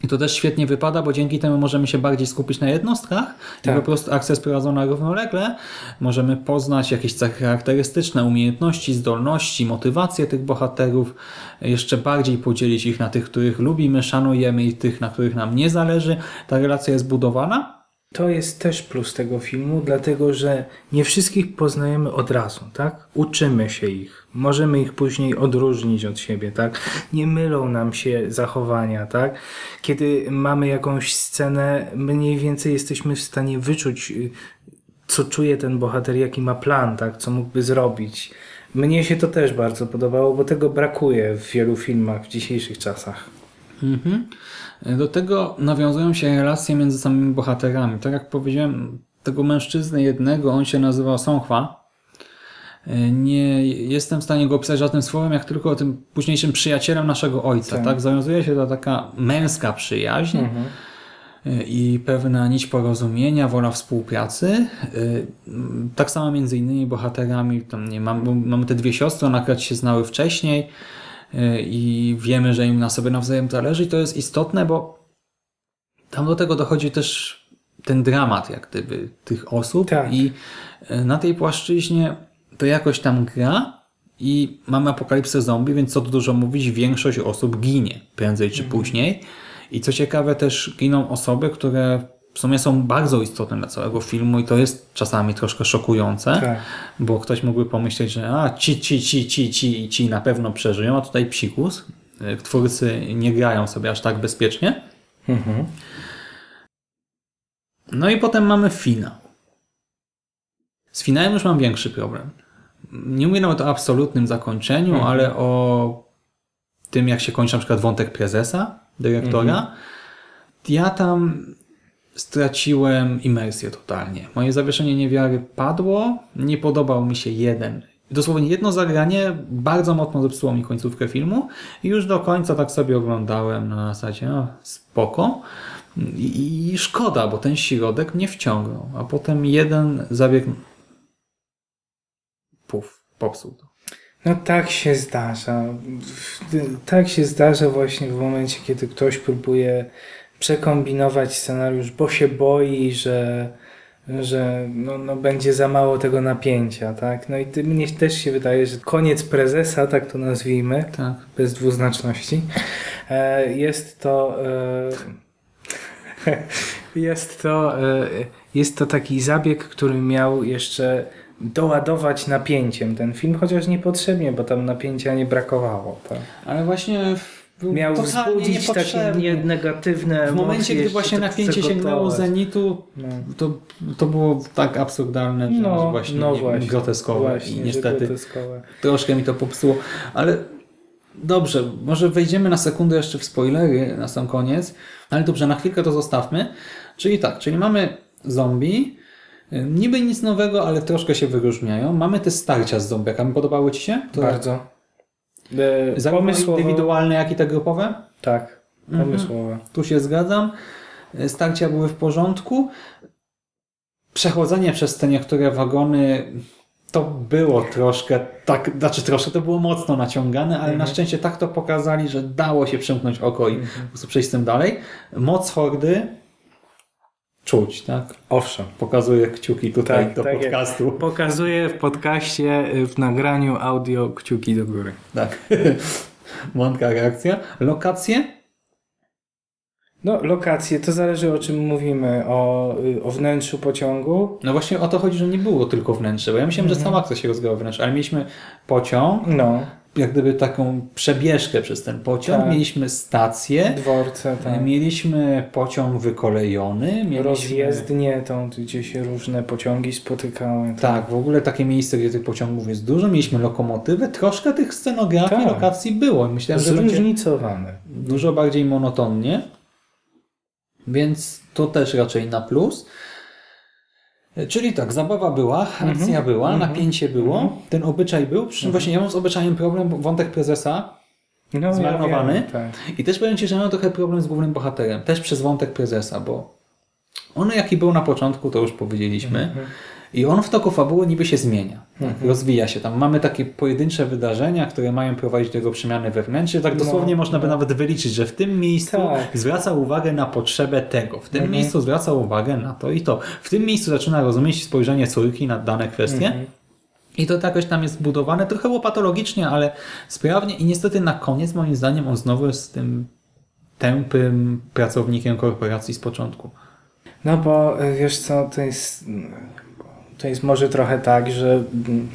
i to też świetnie wypada, bo dzięki temu możemy się bardziej skupić na jednostkach Tak. i po prostu akcja jest prowadzona równolegle. Możemy poznać jakieś cechy charakterystyczne, umiejętności, zdolności, motywacje tych bohaterów, jeszcze bardziej podzielić ich na tych, których lubimy, szanujemy i tych, na których nam nie zależy. Ta relacja jest budowana. To jest też plus tego filmu, dlatego że nie wszystkich poznajemy od razu, tak? Uczymy się ich. Możemy ich później odróżnić od siebie, tak? Nie mylą nam się zachowania, tak? Kiedy mamy jakąś scenę, mniej więcej jesteśmy w stanie wyczuć, y, co czuje ten bohater, jaki ma plan, tak? Co mógłby zrobić. Mnie się to też bardzo podobało, bo tego brakuje w wielu filmach w dzisiejszych czasach. Mhm. Do tego nawiązują się relacje między samymi bohaterami. Tak jak powiedziałem, tego mężczyzny jednego, on się nazywał Songhwa. Nie jestem w stanie go opisać żadnym słowem, jak tylko tym późniejszym przyjacielem naszego ojca. Tak. Zawiązuje się to taka męska przyjaźń i pewna nić porozumienia, wola współpracy. Tak samo między innymi bohaterami, tam nie mamy, mamy te dwie siostry, one akurat się znały wcześniej i wiemy, że im na sobie nawzajem zależy i to jest istotne, bo tam do tego dochodzi też ten dramat jak gdyby tych osób Tak. i e, na tej płaszczyźnie to jakoś tam gra i mamy apokalipsę zombie, więc co tu dużo mówić, większość osób ginie prędzej czy później i co ciekawe też giną osoby, które w sumie są bardzo istotne dla całego filmu i to jest czasami troszkę szokujące, Tak. bo ktoś mógłby pomyśleć, że a, ci, ci, ci, ci, ci, ci na pewno przeżyją, a tutaj psikus. Y, Twórcy nie grają sobie aż tak bezpiecznie. No i potem mamy finał. Z finałem już mam większy problem. Nie mówię nawet o absolutnym zakończeniu, ale o tym, jak się kończy na przykład wątek prezesa, dyrektora. Ja tam straciłem imersję totalnie. Moje zawieszenie niewiary padło, nie podobał mi się jeden. Dosłownie jedno zagranie bardzo mocno zepsuło mi końcówkę filmu i już do końca tak sobie oglądałem na zasadzie no, spoko. I, I szkoda, bo ten środek mnie wciągnął, a potem jeden zabieg puf, popsuł to. No tak się zdarza. Tak się zdarza właśnie w momencie, kiedy ktoś próbuje przekombinować scenariusz, bo się boi, że, że no, no będzie za mało tego napięcia, tak? No i ty, mnie też się wydaje, że koniec prezesa, tak to nazwijmy, Tak. bez dwuznaczności, e, jest to e, jest to e, jest to taki zabieg, który miał jeszcze doładować napięciem ten film, chociaż niepotrzebnie, bo tam napięcia nie brakowało. Tak? Ale właśnie Miał wzbudzić takie nie- negatywne W momencie, gdy właśnie to napięcie sięgnęło zenitu, No. to, to było tak absurdalne, że No, właśnie, no nie- właśnie, groteskowe właśnie, i niestety groteskowe. troszkę mi to popsuło. Ale dobrze, może wejdziemy na sekundę jeszcze w spoilery na sam koniec, ale dobrze, na chwilkę to zostawmy. Czyli tak, czyli mamy zombie, niby nic nowego, ale troszkę się wyróżniają. Mamy te starcia z zombiakami. Podobały Ci się? To Bardzo. E, Zarówno pomysłowo- indywidualne, jak i te grupowe? Tak, pomysłowe. Tu się zgadzam. Y, Starcia były w porządku. Przechodzenie przez te niektóre wagony to było troszkę, tak, znaczy troszkę, to było mocno naciągane, ale na szczęście tak to pokazali, że dało się przymknąć oko i po prostu przejść z tym dalej. Moc hordy czuć, tak? Owszem. Pokazuję kciuki tutaj Tak, do tak jest. podcastu. Pokazuję w podcaście, y, w nagraniu audio kciuki do góry. Tak. Mądra reakcja. Lokacje? No, lokacje, to zależy o czym mówimy. O, y, o wnętrzu pociągu. No właśnie o to chodzi, że nie było tylko wnętrze, bo ja myślałem, że cała akcja się rozgrała wnętrze, ale mieliśmy pociąg, No, jak gdyby taką przebieżkę przez ten pociąg, Tak. mieliśmy stację, dworce, tam. mieliśmy pociąg wykolejony, mieliśmy... rozjezdnie, tą, gdzie się różne pociągi spotykały. tam. Tak, w ogóle takie miejsce, gdzie tych pociągów jest dużo, mieliśmy lokomotywy, troszkę tych scenografii, Tak. lokacji było. Myślałem, Zróżnicowane. dużo bardziej monotonnie, więc to też raczej na plus. Czyli tak, zabawa była, Mhm. akcja była, napięcie było, ten obyczaj był, przy czym właśnie ja mam z obyczajem problem, bo wątek prezesa No, Zmarnowany? Ja wiem, tak. i też powiem Ci, że mam trochę problem z głównym bohaterem, też przez wątek prezesa, bo on jaki był na początku, to już powiedzieliśmy, Mhm. I on w toku fabuły niby się zmienia, tak, rozwija się tam. Mamy takie pojedyncze wydarzenia, które mają prowadzić do jego przemiany wewnętrznej. Tak dosłownie można by nawet wyliczyć, że w tym miejscu No, Tak. zwraca uwagę na potrzebę tego, w tym miejscu zwraca uwagę na to i to. W tym miejscu zaczyna rozumieć spojrzenie córki na dane kwestie. I to jakoś tam jest budowane, trochę łopatologicznie, ale sprawnie i niestety na koniec moim zdaniem on znowu jest tym tępym pracownikiem korporacji z początku. No bo y, wiesz co, to jest, to jest może trochę tak, że mm,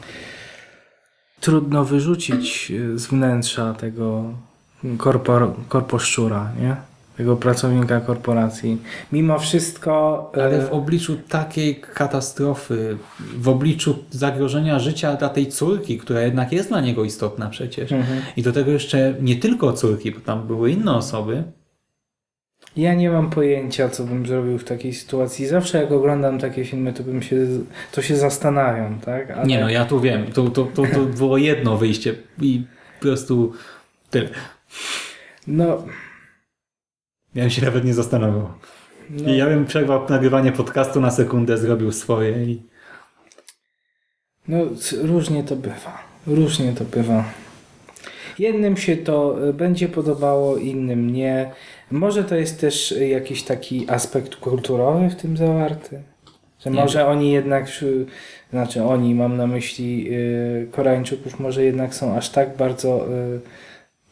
trudno wyrzucić y, z wnętrza tego korpor, korposzczura, nie? Tego pracownika korporacji. Mimo wszystko... y, Ale w obliczu takiej katastrofy, w obliczu zagrożenia życia dla tej córki, która jednak jest dla niego istotna przecież, i do tego jeszcze nie tylko córki, bo tam były inne osoby, Ja nie mam pojęcia, co bym zrobił w takiej sytuacji. Zawsze jak oglądam takie filmy, to bym się, to się zastanawiam, tak? Ale... Nie no, ja tu wiem. To, to, to, to było jedno wyjście i po prostu tyle. No, Ja bym się nawet nie zastanawiał. no, I ja bym przerwał nagrywanie podcastu na sekundę, zrobił swoje i... no różnie to bywa. Różnie to bywa. Jednym się to y, będzie podobało, innym nie. Może to jest też jakiś taki aspekt kulturowy w tym zawarty? Że Nie może oni jednak, znaczy oni, mam na myśli y, Koreańczyków, może jednak są aż tak bardzo y,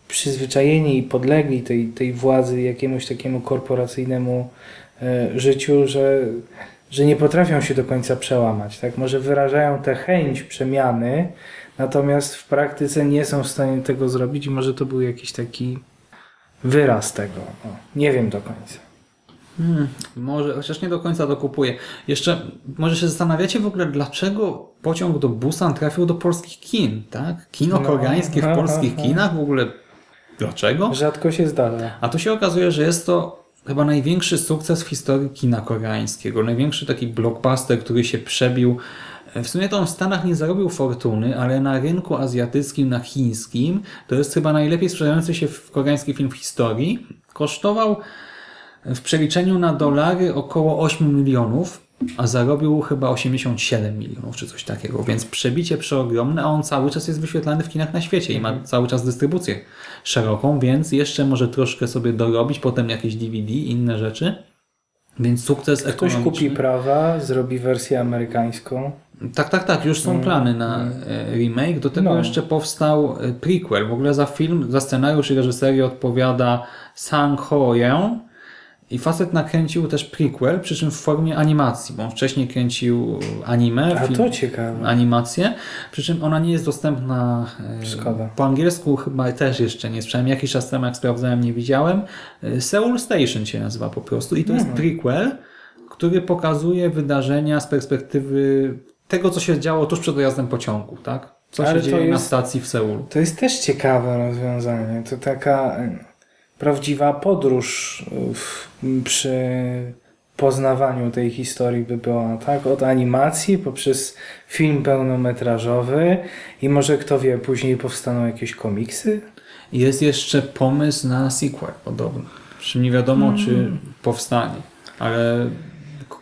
przyzwyczajeni i podlegli tej, tej władzy jakiemuś takiemu korporacyjnemu y, życiu, że, że nie potrafią się do końca przełamać. Tak? Może wyrażają tę chęć przemiany, natomiast w praktyce nie są w stanie tego zrobić i może to był jakiś taki wyraz tego. O, nie wiem do końca. Hmm, może, chociaż nie do końca dokupuję. Jeszcze, może się zastanawiacie w ogóle, dlaczego pociąg do Busan trafił do polskich kin, tak? Kino No. koreańskie w polskich kinach, w ogóle dlaczego? Rzadko się zdarza. A tu się okazuje, że jest to chyba największy sukces w historii kina koreańskiego. Największy taki blockbuster, który się przebił. W sumie to on w Stanach nie zarobił fortuny, ale na rynku azjatyckim, na chińskim, to jest chyba najlepiej sprzedający się w koreański film w historii. Kosztował w przeliczeniu na dolary około 8 milionów, a zarobił chyba 87 milionów czy coś takiego, więc przebicie przeogromne, a on cały czas jest wyświetlany w kinach na świecie i ma cały czas dystrybucję szeroką, więc jeszcze może troszkę sobie dorobić, potem jakieś DVD i inne rzeczy. Więc sukces Ktoś ekonomiczny. kupi prawa, zrobi wersję amerykańską. Tak, tak, tak. Już są plany na e, remake. Do tego No. jeszcze powstał e, prequel. W ogóle za film, za scenariusz i reżyserię odpowiada Sang Ho Yeon. I facet nakręcił też prequel, przy czym w formie animacji, bo on wcześniej kręcił anime, A film, to ciekawe. animację, przy czym ona nie jest dostępna e, Szkoda. po angielsku chyba też jeszcze nie przynajmniej jakiś czas temu jak sprawdzałem nie widziałem. Seoul Station się nazywa po prostu i to jest prequel, który pokazuje wydarzenia z perspektywy tego, co się działo tuż przed dojazdem pociągu, tak? Co Ale się dzieje na jest- stacji w Seulu. To jest też ciekawe rozwiązanie. To taka prawdziwa podróż w, przy poznawaniu tej historii by była, tak? Od animacji poprzez film pełnometrażowy i może kto wie, później powstaną jakieś komiksy? Jest jeszcze pomysł na sequel podobno. Przy nie wiadomo, czy powstanie, ale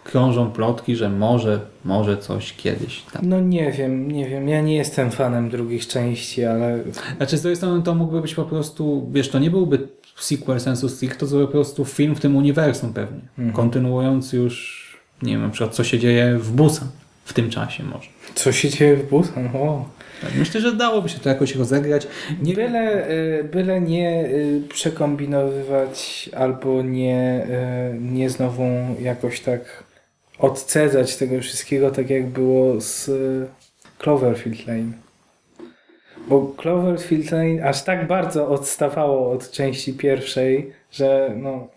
krążą plotki, że może, może coś kiedyś tam. No nie wiem, nie wiem. Ja nie jestem fanem drugich części, ale Znaczy z drugiej strony to mógłby być po prostu, wiesz, to nie byłby sequel sensu stricto, to po prostu film w tym uniwersum pewnie. Kontynuując już, nie wiem, na przykład co się dzieje w Busan w tym czasie może. co się dzieje w Busan? O. Tak, Myślę, że dałoby się to jakoś rozegrać. Nie Byle, y, byle nie y, przekombinowywać albo nie, y, nie znowu jakoś tak odcedzać tego wszystkiego, tak jak było z y, Cloverfield Lane. Bo Cloverfield Lane aż tak bardzo odstawało od części pierwszej, że no,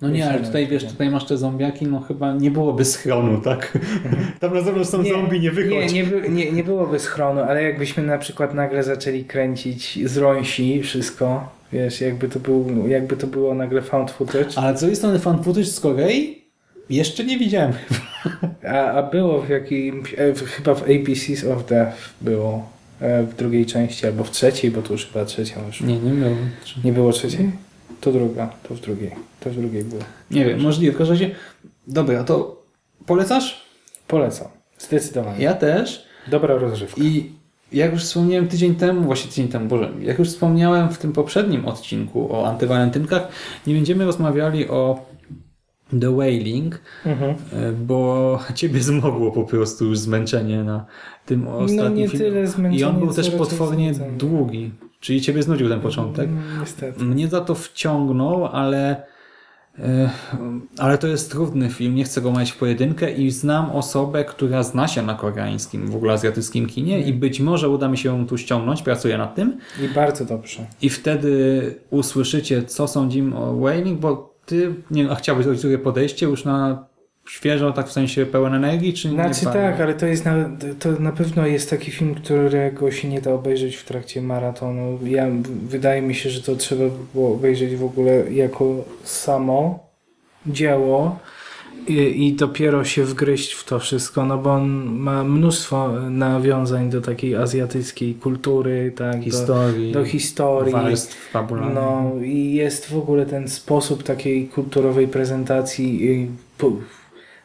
No nie, ale tutaj wiesz, nie. tutaj masz te zombiaki, no chyba nie byłoby schronu, tak? Tam na zewnątrz są zombie, nie wychodź. Nie, nie, by, nie, nie byłoby schronu, ale jakbyśmy na przykład nagle zaczęli kręcić z rąsi wszystko, wiesz, jakby to, był, jakby to było nagle found footage, Ale z drugiej strony fan footage z Korei jeszcze nie widziałem. a, a było w jakimś, e, w, chyba w APCs of Death było e, w drugiej części, albo w trzeciej, bo to już chyba trzecia już. Nie, nie było. Nie było trzeciej? To druga, to w drugiej, to w drugiej było. Nie wiem, możliwe. W każdym razie, dobra, to polecasz? Polecam, zdecydowanie. Ja też. Dobra rozrywka. I jak już wspomniałem tydzień temu, właśnie tydzień temu, Boże, jak już wspomniałem w tym poprzednim odcinku o antywalentynkach, nie będziemy rozmawiali o The Wailing, Mhm. e, bo ciebie zmogło po prostu już zmęczenie na tym ostatnim No nie filmie. tyle zmęczenie, I on był też potwornie znudzenie. długi, czyli ciebie znudził ten początek. Mm, Niestety. Mnie za to wciągnął, ale, e, ale to jest trudny film, nie chcę go mieć w pojedynkę i znam osobę, która zna się na koreańskim, w ogóle azjatyckim kinie i być może uda mi się ją tu ściągnąć, pracuję nad tym I bardzo dobrze. i wtedy usłyszycie, co sądzimy o Wailing, bo ty nie, wiem, a chciałbyś zrobić drugie podejście już na świeżo, tak w sensie pełen energii, czy nie? Znaczy bardzo? tak, ale to jest na, to na pewno jest taki film, którego się nie da obejrzeć w trakcie maratonu. Ja, wydaje mi się, że to trzeba by było obejrzeć w ogóle jako samo dzieło i, i dopiero się wgryźć w to wszystko, no bo on ma mnóstwo nawiązań do takiej azjatyckiej kultury, tak, Historii, do, do historii. warstw fabularnych. No i jest w ogóle ten sposób takiej kulturowej prezentacji. y,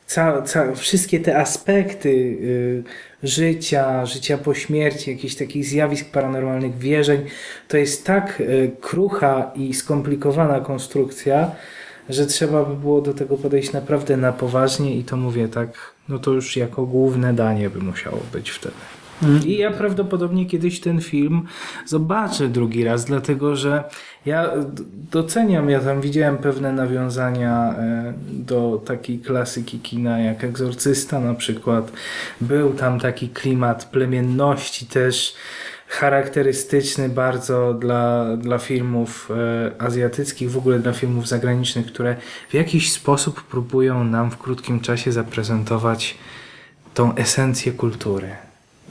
Ca, ca, wszystkie te aspekty y, życia, życia po śmierci, jakichś takich zjawisk paranormalnych, wierzeń, to jest tak y, krucha i skomplikowana konstrukcja, że trzeba by było do tego podejść naprawdę na poważnie i to mówię tak, no to już jako główne danie by musiało być wtedy. I ja prawdopodobnie kiedyś ten film zobaczę drugi raz, dlatego że ja doceniam, ja tam widziałem pewne nawiązania e, do takiej klasyki kina jak Egzorcysta na przykład. Był tam taki klimat plemienności też charakterystyczny bardzo dla, dla filmów e, azjatyckich, w ogóle dla filmów zagranicznych, które w jakiś sposób próbują nam w krótkim czasie zaprezentować tą esencję kultury.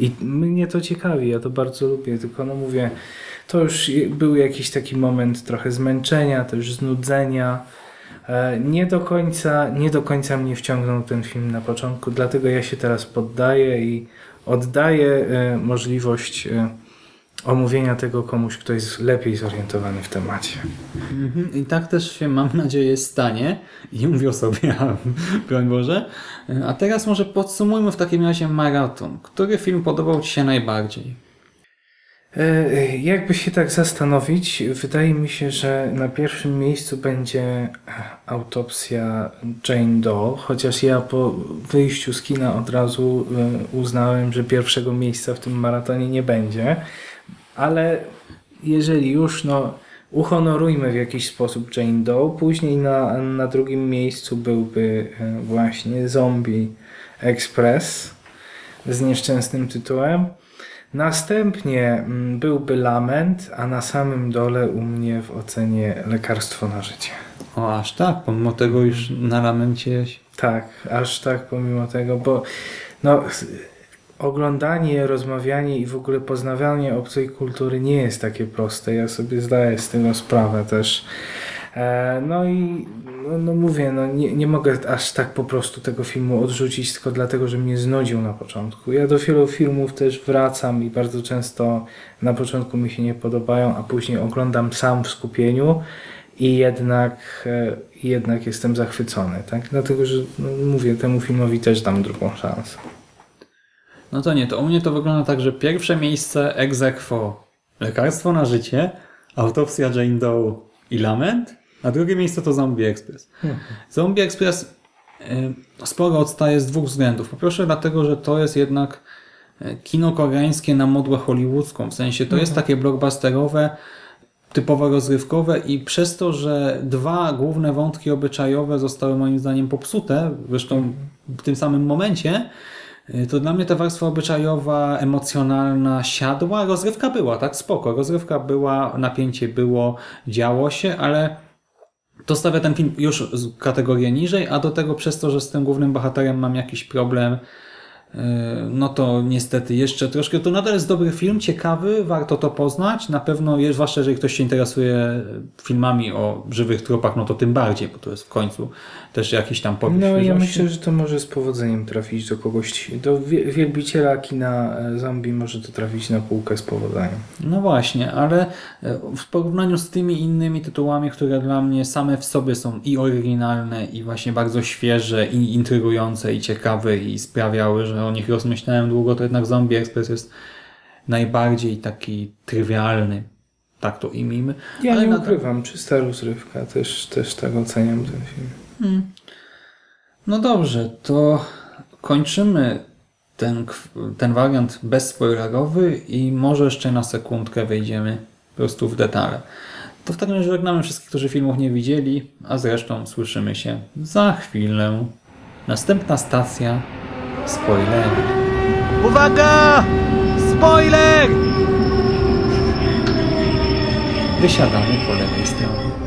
I mnie to ciekawi, ja to bardzo lubię, tylko no mówię, to już był jakiś taki moment trochę zmęczenia, też znudzenia. E, Nie do końca, nie do końca mnie wciągnął ten film na początku, dlatego ja się teraz poddaję i oddaję e, możliwość e, omówienia tego komuś, kto jest lepiej zorientowany w temacie. Mhm. I tak też się, mam nadzieję, stanie. I mówię o sobie, a broń Boże. A teraz może podsumujmy w takim razie maraton. Który film podobał Ci się najbardziej? E, Jakby się tak zastanowić, wydaje mi się, że na pierwszym miejscu będzie autopsja Jane Doe, chociaż ja po wyjściu z kina od razu e, uznałem, że pierwszego miejsca w tym maratonie nie będzie, ale jeżeli już, no uhonorujmy w jakiś sposób Jane Doe, później na, na drugim miejscu byłby e, właśnie Zombie Express z nieszczęsnym tytułem. Następnie mm, byłby lament, a na samym dole u mnie w ocenie lekarstwo na życie. O, aż tak, pomimo tego już na lamencie... Tak, aż tak pomimo tego, bo no, oglądanie, rozmawianie i w ogóle poznawanie obcej kultury nie jest takie proste. Ja sobie zdaję z tego sprawę też. E, no i no, no mówię, no nie, nie mogę aż tak po prostu tego filmu odrzucić tylko dlatego, że mnie znudził na początku. Ja do wielu filmów też wracam i bardzo często na początku mi się nie podobają, a później oglądam sam w skupieniu i jednak, e, jednak jestem zachwycony, tak? Dlatego, że no, mówię, temu filmowi też dam drugą szansę. No to nie, to u mnie to wygląda tak, że pierwsze miejsce ex aequo Lekarstwo na życie, Autopsja Jane Doe i Lament, a drugie miejsce to Zombie Express. Zombie Express y, sporo odstaje z dwóch względów. Po pierwsze dlatego, że to jest jednak y, kino koreańskie na modłę hollywoodzką, w sensie to jest takie blockbusterowe, typowo rozrywkowe i przez to, że dwa główne wątki obyczajowe zostały moim zdaniem popsute, zresztą w tym samym momencie, to dla mnie ta warstwa obyczajowa, emocjonalna siadła. Rozrywka była, tak spoko. Rozrywka była, napięcie było, działo się, ale to stawia ten film już kategorię niżej, a do tego przez to, że z tym głównym bohaterem mam jakiś problem, yy, no to niestety jeszcze troszkę. To nadal jest dobry film, ciekawy, warto to poznać. Na pewno, zwłaszcza jeżeli ktoś się interesuje filmami o żywych trupach, no to tym bardziej, bo to jest w końcu też jakiś tam powiew No ja myślę, że to może z powodzeniem trafić do kogoś, do wie- wielbiciela kina e, zombie może to trafić na półkę z powodzeniem. No właśnie, ale e, w porównaniu z tymi innymi tytułami, które dla mnie same w sobie są i oryginalne, i właśnie bardzo świeże, i intrygujące, i ciekawe, i sprawiały, że o nich rozmyślałem długo, to jednak Zombie Express jest najbardziej taki trywialny. Tak to imimy. Ja Ale nie ukrywam, czysta rozrywka, też, też tak oceniam ten film. No dobrze, to kończymy ten, ten wariant bezspoilerowy i może jeszcze na sekundkę wejdziemy po prostu w detale. To w takim razie żegnamy wszystkich, którzy filmów nie widzieli, a zresztą słyszymy się za chwilę. Następna stacja spoilery. Uwaga! Spoiler! Wysiadamy po lewej stronie.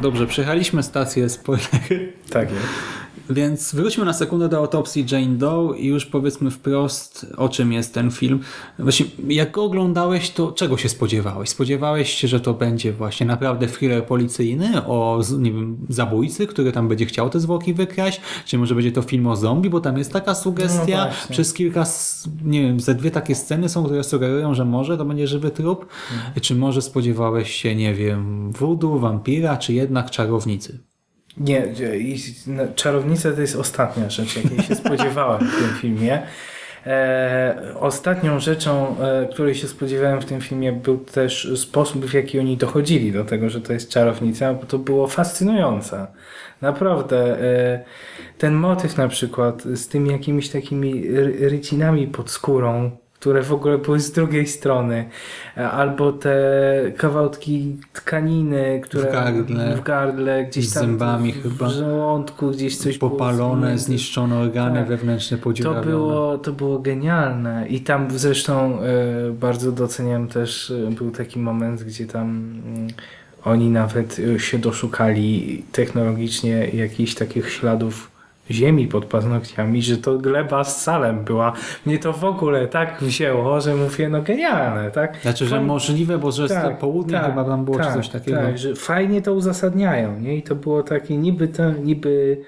Dobrze, przejechaliśmy stację spoilery. Tak jest. Więc wróćmy na sekundę do autopsji Jane Doe i już powiedzmy wprost, o czym jest ten film. Właśnie, jak go oglądałeś, to czego się spodziewałeś? Spodziewałeś się, że to będzie właśnie naprawdę thriller policyjny o nie wiem, zabójcy, który tam będzie chciał te zwłoki wykraść? Czy może będzie to film o zombie, bo tam jest taka sugestia. No. Przez kilka, nie wiem, ze dwie takie sceny są, które sugerują, że może to będzie żywy trup. Czy może spodziewałeś się, nie wiem, voodoo, wampira, czy jednak czarownicy? Nie, no, czarownica to jest ostatnia rzecz, jakiej się spodziewałem w tym filmie. E, ostatnią rzeczą, e, której się spodziewałem w tym filmie był też sposób, w jaki oni dochodzili do tego, że to jest czarownica, bo to było fascynujące. Naprawdę. E, ten motyw na przykład z tymi jakimiś takimi ry- rycinami pod skórą, które w ogóle były z drugiej strony, e, albo te kawałki tkaniny, które W gardle. w gardle gdzieś Z tam zębami w, chyba. w żołądku gdzieś coś było popalone, zniszczone. zniszczone organy Tak. wewnętrzne To podziurawione. było, to było genialne i tam zresztą e, bardzo doceniam też, e, był taki moment, gdzie tam mm, oni nawet się doszukali technologicznie jakichś takich śladów ziemi pod paznokciami, że to gleba z salem była. Mnie to w ogóle tak wzięło, że mówię, no genialne, tak? Znaczy, że możliwe, bo że tak, z południa tak, chyba tam było tak, czy coś takiego. Tak, że fajnie to uzasadniają, nie? I to było takie niby, to, niby,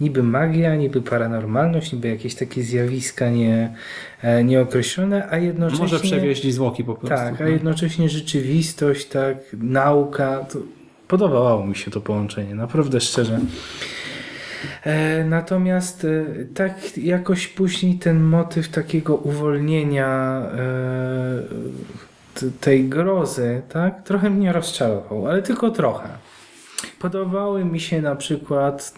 niby magia, niby paranormalność, niby jakieś takie zjawiska nie, e, nieokreślone, a jednocześnie... Może przewieźli zwłoki po prostu. Tak, a no. jednocześnie rzeczywistość, tak, nauka, podobało mi się to połączenie, naprawdę szczerze. E, natomiast e, tak jakoś później ten motyw takiego uwolnienia e, tej grozy, tak, trochę mnie rozczarował, ale tylko trochę. Podobały mi się na przykład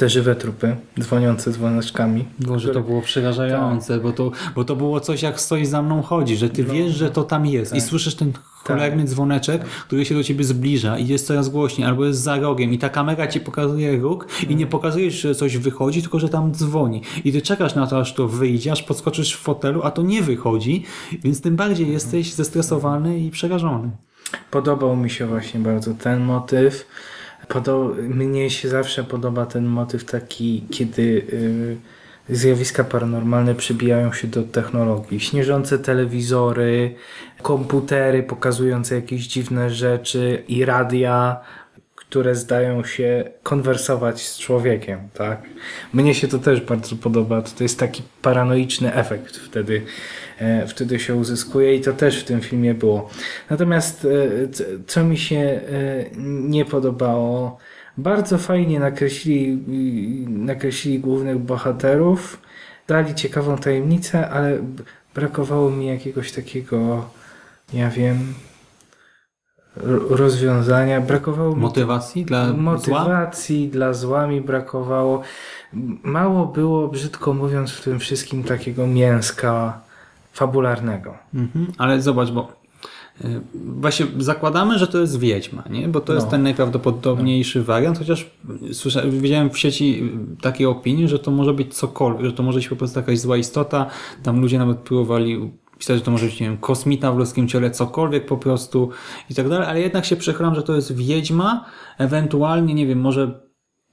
te żywe trupy, dzwoniące dzwoneczkami. Boże, to było przerażające, Tak. bo, to, bo to było coś jak stoś za mną chodzi, że ty wiesz, że to tam jest i tak. słyszysz ten cholerny dzwoneczek, który się do ciebie zbliża i jest coraz głośniej, albo jest za rogiem i ta kamera ci pokazuje róg i nie pokazujesz, że coś wychodzi, tylko że tam dzwoni i ty czekasz na to, aż to wyjdzie, aż podskoczysz w fotelu, a to nie wychodzi, więc tym bardziej jesteś zestresowany i przerażony. Podobał mi się właśnie bardzo ten motyw. Podo- mnie się zawsze podoba ten motyw taki, kiedy y, zjawiska paranormalne przybijają się do technologii. Śnieżące telewizory, komputery pokazujące jakieś dziwne rzeczy i radia, które zdają się konwersować z człowiekiem, tak? Mnie się to też bardzo podoba. To jest taki paranoiczny efekt wtedy, wtedy się uzyskuje i to też w tym filmie było. Natomiast e, co mi się e, nie podobało, bardzo fajnie nakreślili, nakreślili głównych bohaterów, dali ciekawą tajemnicę, ale brakowało mi jakiegoś takiego, ja wiem, ro- rozwiązania, brakowało Motywacji dla zła? motywacji dla zła mi brakowało. Mało było, brzydko mówiąc, w tym wszystkim takiego mięska fabularnego. Mhm, ale zobacz, bo y, właśnie zakładamy, że to jest wiedźma, nie? bo to jest No. ten najprawdopodobniejszy wariant, chociaż widziałem w sieci y, takie opinie, że to może być cokolwiek, że to może być po prostu jakaś zła istota. Tam ludzie nawet próbowali pisać, że to może być, nie wiem, kosmita w ludzkim ciele, cokolwiek po prostu i tak dalej, ale jednak się przechylam, że to jest wiedźma, ewentualnie, nie wiem, może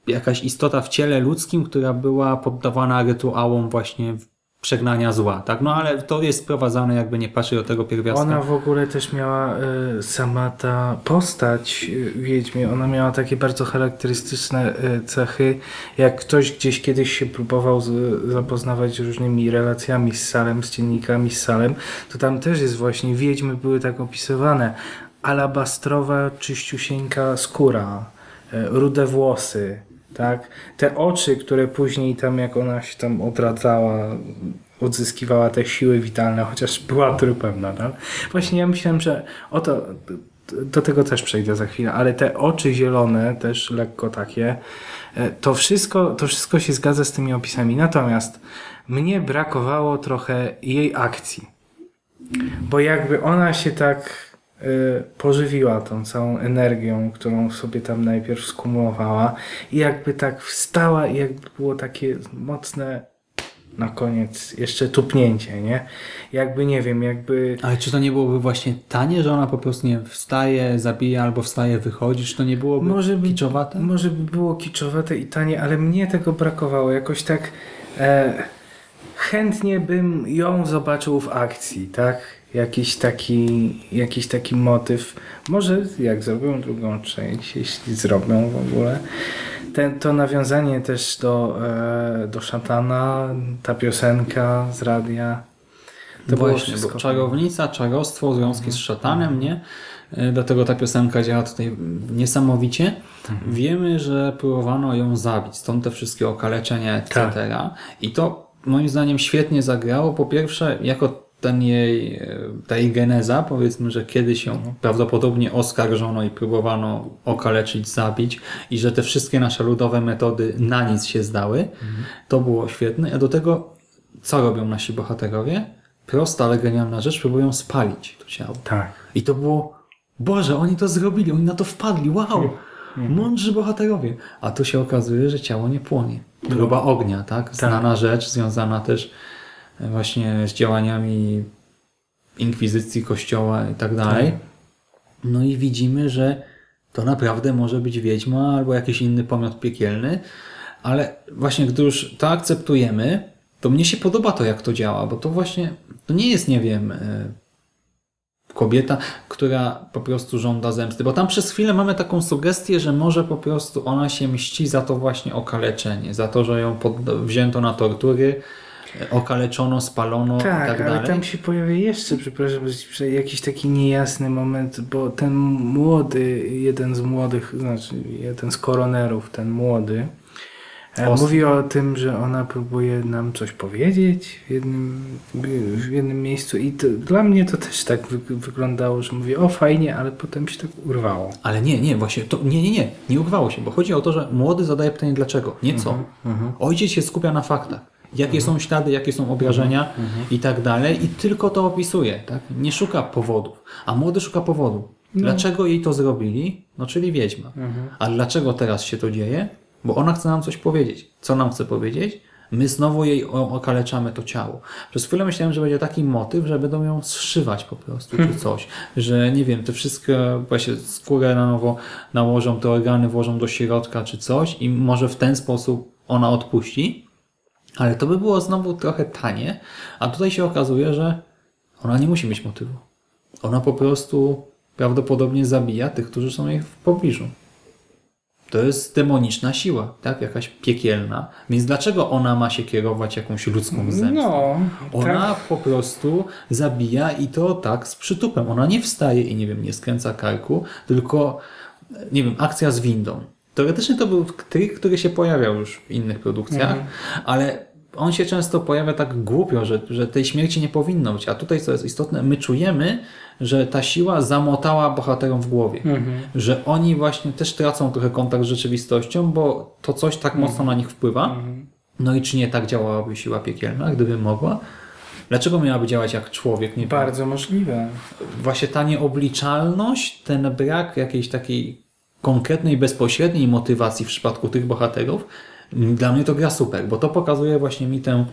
jakaś istota w ciele ludzkim, która była poddawana rytuałom właśnie przegnania zła, tak? No ale to jest sprowadzane, jakby nie patrzy do tego pierwiastka. Ona w ogóle też miała, y, sama ta postać y, Wiedźmie, ona miała takie bardzo charakterystyczne y, cechy. Jak ktoś gdzieś kiedyś się próbował z, zapoznawać z różnymi relacjami z Salem, z dziennikami z Salem, to tam też jest właśnie, Wiedźmy były tak opisywane. Alabastrowa, czyściusieńka skóra, y, rude włosy, tak? Te oczy, które później tam, jak ona się tam odradzała, odzyskiwała te siły witalne, chociaż była trupem nadal. Właśnie ja myślałem, że o to, do tego też przejdę za chwilę, ale te oczy zielone, też lekko takie, e, to wszystko, to wszystko się zgadza z tymi opisami. Natomiast mnie brakowało trochę jej akcji. Bo jakby ona się tak pożywiła tą całą energią, którą sobie tam najpierw skumulowała i jakby tak wstała i jakby było takie mocne na koniec jeszcze tupnięcie, nie? Jakby nie wiem, jakby Ale czy to nie byłoby właśnie tanie, że ona po prostu nie wstaje, zabija albo wstaje, wychodzi? Czy to nie byłoby może by, kiczowate? może by było kiczowate i tanie, ale mnie tego brakowało. Jakoś tak e, chętnie bym ją zobaczył w akcji, tak? Jakiś taki, jakiś taki motyw. Może jak zrobią drugą część, jeśli zrobią w ogóle. Ten, to nawiązanie też do, e, do szatana, ta piosenka z radia. To było Właśnie, wszystko. bo czarownica, czarostwo, związki z szatanem, nie? E, Dlatego ta piosenka działa tutaj niesamowicie. Wiemy, że próbowano ją zabić, stąd te wszystkie okaleczenia, etc. I to moim zdaniem świetnie zagrało. Po pierwsze, jako ten jej, ta jej geneza, powiedzmy, że kiedyś ją prawdopodobnie oskarżono i próbowano okaleczyć, zabić i że te wszystkie nasze ludowe metody na nic się zdały, to było świetne. A do tego, co robią nasi bohaterowie? Prosta, ale genialna rzecz, próbują spalić to ciało. Tak. I to było, Boże, oni to zrobili, oni na to wpadli, wow! Mądrzy bohaterowie. A tu się okazuje, że ciało nie płonie. Próba ognia, tak? Znana rzecz, związana też właśnie z działaniami inkwizycji, kościoła i tak dalej. No i widzimy, że to naprawdę może być wiedźma albo jakiś inny pomiot piekielny, ale właśnie gdy już to akceptujemy, to mnie się podoba to, jak to działa, bo to właśnie, to nie jest, nie wiem, e, kobieta, która po prostu żąda zemsty, bo tam przez chwilę mamy taką sugestię, że może po prostu ona się mści za to właśnie okaleczenie, za to, że ją wzięto na tortury, okaleczono, spalono i Tak, tak ale dalej. tam się pojawia jeszcze, przepraszam, jakiś taki niejasny moment, bo ten młody, jeden z młodych, znaczy jeden z koronerów, ten młody, e, Ostry. mówi o tym, że ona próbuje nam coś powiedzieć w jednym, w jednym miejscu i to, dla mnie to też tak wy, wyglądało, że mówię, o fajnie, ale potem się tak urwało. Ale nie, nie, właśnie to nie, nie, nie, nie urwało się, bo chodzi o to, że młody zadaje pytanie dlaczego, nie co. Ojciec się skupia na faktach. Jakie są ślady, jakie są obrażenia i tak dalej i tylko to opisuje, tak? Nie szuka powodów, a młody szuka powodu. Dlaczego jej to zrobili? No czyli wiedźma. A dlaczego teraz się to dzieje? Bo ona chce nam coś powiedzieć. Co nam chce powiedzieć? My znowu jej okaleczamy to ciało. Przez chwilę myślałem, że będzie taki motyw, że będą ją zszywać po prostu, czy coś. Że nie wiem, te wszystkie właśnie skórę na nowo nałożą, te organy włożą do środka, czy coś i może w ten sposób ona odpuści. Ale to by było znowu trochę tanie, a tutaj się okazuje, że ona nie musi mieć motywu. Ona po prostu prawdopodobnie zabija tych, którzy są jej w pobliżu. To jest demoniczna siła, tak? Jakaś piekielna. Więc dlaczego ona ma się kierować jakąś ludzką zemstą? No, Ona tak. po prostu zabija i to tak z przytupem. Ona nie wstaje i nie wiem, nie skręca karku, tylko nie wiem, akcja z windą. Teoretycznie to był trik, który się pojawiał już w innych produkcjach, ale on się często pojawia tak głupio, że, że tej śmierci nie powinno być. A tutaj, co jest istotne, my czujemy, że ta siła zamotała bohaterom w głowie. Że oni właśnie też tracą trochę kontakt z rzeczywistością, bo to coś tak mocno na nich wpływa. No i czy nie tak działałaby siła piekielna, gdyby mogła? Dlaczego miałaby działać jak człowiek? Nie Bardzo możliwe. Właśnie ta nieobliczalność, ten brak jakiejś takiej konkretnej, bezpośredniej motywacji w przypadku tych bohaterów, dla mnie to gra super, bo to pokazuje właśnie mi tę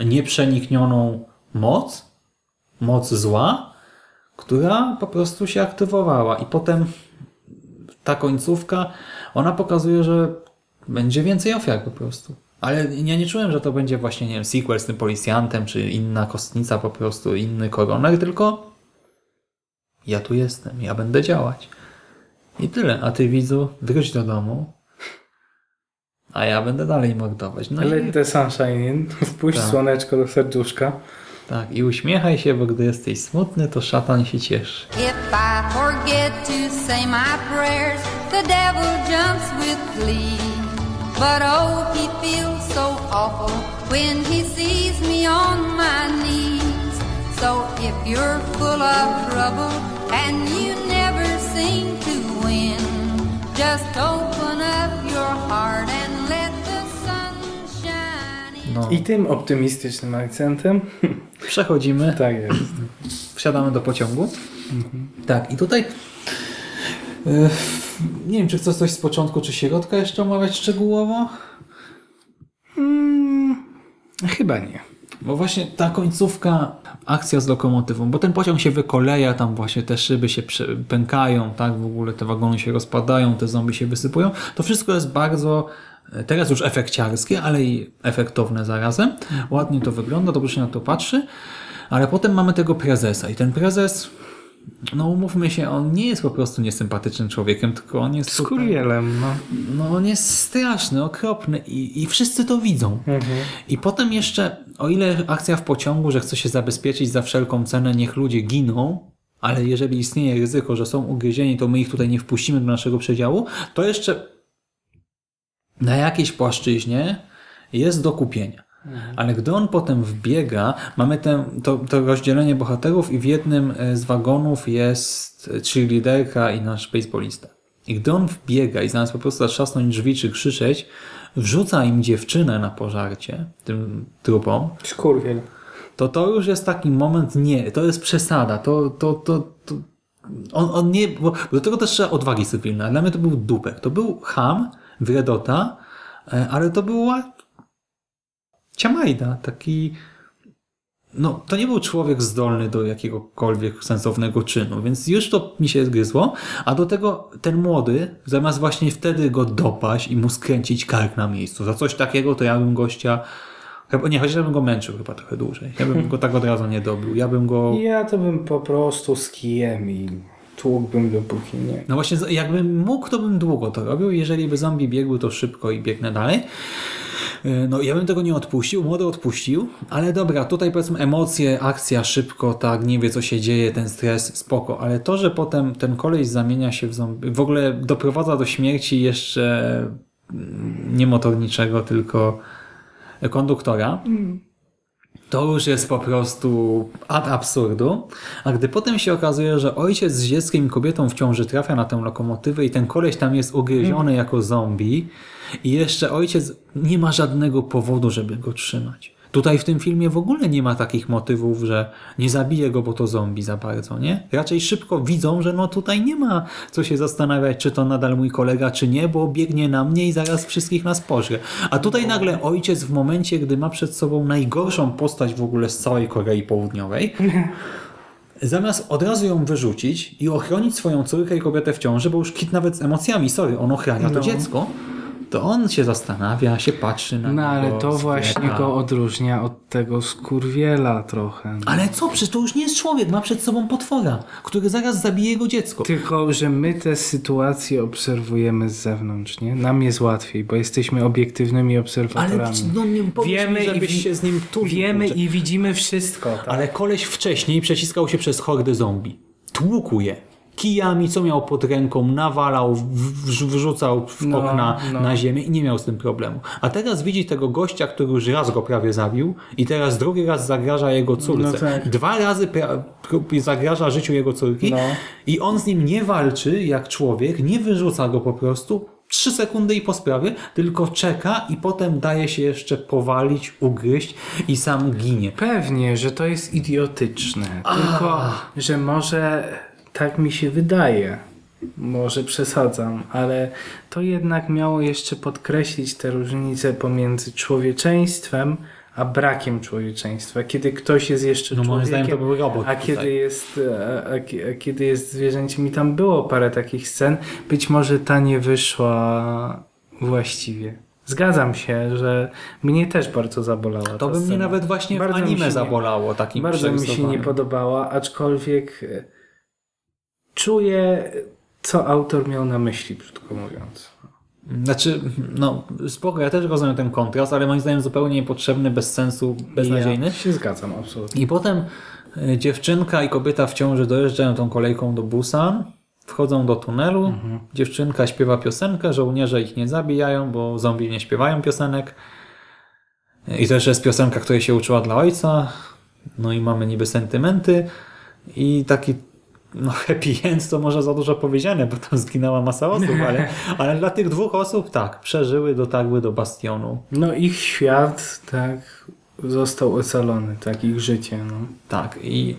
nieprzeniknioną moc, moc zła, która po prostu się aktywowała i potem ta końcówka, ona pokazuje, że będzie więcej ofiar po prostu. Ale ja nie czułem, że to będzie właśnie, nie wiem, sequel z tym policjantem, czy inna kostnica po prostu, inny koroner, tylko ja tu jestem, ja będę działać. I tyle. A ty widzu, wróć do domu, a ja będę dalej mordować. No Let i, the sunshine in. Wpuść Tak. słoneczko do serduszka. tak, i uśmiechaj się, bo gdy jesteś smutny, to szatan się cieszy. If I forget to say my prayers, the devil jumps with glee. But oh, he feels so awful when he sees me on my knees. So if you're full of trouble and you never seem to No, I tym optymistycznym akcentem. przechodzimy. tak jest. Wsiadamy do pociągu. Tak, i tutaj e, nie wiem, czy chcesz coś z początku, czy środka jeszcze omawiać szczegółowo? Chyba nie. Bo właśnie ta końcówka, akcja z lokomotywą, bo ten pociąg się wykoleja, tam właśnie te szyby się pękają, tak, w ogóle te wagony się rozpadają, te zombie się wysypują. To wszystko jest bardzo, e, teraz już efekciarskie, ale i efektowne zarazem. Ładnie to wygląda, dobrze się na to patrzy, ale potem mamy tego prezesa i ten prezes, no umówmy się, on nie jest po prostu niesympatycznym człowiekiem, tylko on jest Skurwielem, no. no on jest straszny, okropny i, i wszyscy to widzą. I potem jeszcze, o ile akcja w pociągu, że chce się zabezpieczyć za wszelką cenę, niech ludzie giną, ale jeżeli istnieje ryzyko, że są ugryzieni, to my ich tutaj nie wpuścimy do naszego przedziału, to jeszcze na jakiejś płaszczyźnie jest do kupienia. Ale gdy on potem wbiega, mamy ten, to, to rozdzielenie bohaterów i w jednym e, z wagonów jest cheerleaderka i nasz baseballista. I gdy on wbiega i zamiast po prostu zatrzasnąć drzwi czy krzyczeć, wrzuca im dziewczynę na pożarcie, tym trupom, Skurwiel. to to już jest taki moment, nie, to jest przesada, to, to, to, to on, on nie, bo do tego też trzeba odwagi cywilnej, dla mnie to był dupek, to był ham, wredota, e, ale to była ciamajda, taki no, to nie był człowiek zdolny do jakiegokolwiek sensownego czynu, więc już to mi się zgryzło, a do tego ten młody, zamiast właśnie wtedy go dopaść i mu skręcić kark na miejscu, za coś takiego to ja bym gościa Chyba, nie, chociaż bym go męczył chyba trochę dłużej. Ja bym go tak od razu nie dobił. Ja bym go... Ja to bym po prostu z kijem i tłukłbym dopóki nie. No właśnie, jakbym mógł, to bym długo to robił. Jeżeli by zombie biegły, to szybko i biegnę dalej. Yy, No ja bym tego nie odpuścił, młody odpuścił, ale dobra, tutaj powiedzmy emocje, akcja szybko, tak, nie wie co się dzieje, ten stres, spoko, ale to, że potem ten koleś zamienia się w zombie, w ogóle doprowadza do śmierci jeszcze mm, nie motorniczego, tylko konduktora, to już jest po prostu ad absurdu. A gdy potem się okazuje, że ojciec z dzieckiem i kobietą w ciąży trafia na tę lokomotywę i ten koleś tam jest ugryziony jako zombie i jeszcze ojciec nie ma żadnego powodu, żeby go trzymać. Tutaj w tym filmie w ogóle nie ma takich motywów, że nie zabije go, bo to zombie za bardzo, nie? Raczej szybko widzą, że no tutaj nie ma co się zastanawiać, czy to nadal mój kolega, czy nie, bo biegnie na mnie i zaraz wszystkich nas pożre. A tutaj nagle ojciec w momencie, gdy ma przed sobą najgorszą postać w ogóle z całej Korei Południowej, zamiast od razu ją wyrzucić i ochronić swoją córkę i kobietę w ciąży, bo już kit nawet z emocjami, sorry, on ochrania to dziecko, to on się zastanawia, się patrzy na No ale to właśnie go odróżnia od tego skurwiela trochę. Ale co? Przecież to już nie jest człowiek, ma przed sobą potwora, który zaraz zabije jego dziecko. Tylko, że my te sytuacje obserwujemy z zewnątrz, nie? Nam jest łatwiej, bo jesteśmy obiektywnymi Ale obserwatorami. no, nie powiedz wiemy mi, żebyś wi- się z nim tulił. Wiemy kurczę. i widzimy wszystko. Tak? Ale koleś wcześniej przeciskał się przez hordy zombie. Tłukł je. Kijami, co miał pod ręką, nawalał, wrzucał w No, okna no. na ziemię i nie miał z tym problemu. A teraz widzi tego gościa, który już raz go prawie zabił i teraz drugi raz zagraża jego córce. No tak. Dwa razy zagraża życiu jego córki No. i on z nim nie walczy jak człowiek, nie wyrzuca go po prostu, trzy sekundy i po sprawie, tylko czeka i potem daje się jeszcze powalić, ugryźć i sam ginie. Pewnie, że to jest idiotyczne. Tylko, że może tak mi się wydaje. Może przesadzam, ale to jednak miało jeszcze podkreślić tę różnicę pomiędzy człowieczeństwem a brakiem człowieczeństwa. Kiedy ktoś jest jeszcze No moim człowiekiem, zdaniem to był robot a tutaj. kiedy jest, a, a, a kiedy jest zwierzęciem i tam było parę takich scen, być może ta nie wyszła właściwie. Zgadzam się, że mnie też bardzo zabolała To by mnie scena. nawet właśnie Bardzo w anime zabolało takim Bardzo mi się nie podobała, aczkolwiek e, czuję, co autor miał na myśli, brzydko mówiąc. Znaczy, no spoko, ja też rozumiem ten kontrast, ale moim zdaniem zupełnie niepotrzebny, bez sensu, beznadziejny. Ja się zgadzam, absolutnie. I potem y, dziewczynka i kobieta w ciąży dojeżdżają tą kolejką do Busan, wchodzą do tunelu, dziewczynka śpiewa piosenkę, żołnierze ich nie zabijają, bo zombie nie śpiewają piosenek. I też jest piosenka, której się uczyła dla ojca. No i mamy niby sentymenty i taki no happy end to może za dużo powiedziane, bo tam zginęła masa osób, ale, ale dla tych dwóch osób tak, przeżyły, dotarły do bastionu. No ich świat, tak, został ocalony, tak, ich życie, no. Tak, i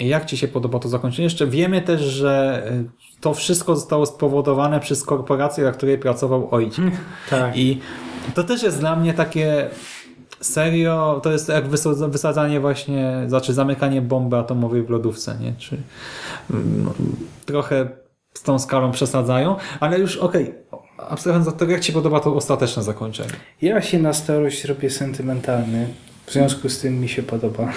jak Ci się podoba to zakończenie? Jeszcze wiemy też, że y, to wszystko zostało spowodowane przez korporację, dla której pracował ojciec. Tak. I to też jest dla mnie takie serio, to jest jak wysadza- wysadzanie właśnie, znaczy zamykanie bomby atomowej w lodówce, nie? Czy mm, no, trochę z tą skalą przesadzają, ale już okej, abstrahując od tego, jak Ci podoba to ostateczne zakończenie? Ja się na starość robię sentymentalny. W związku z tym mi się podoba.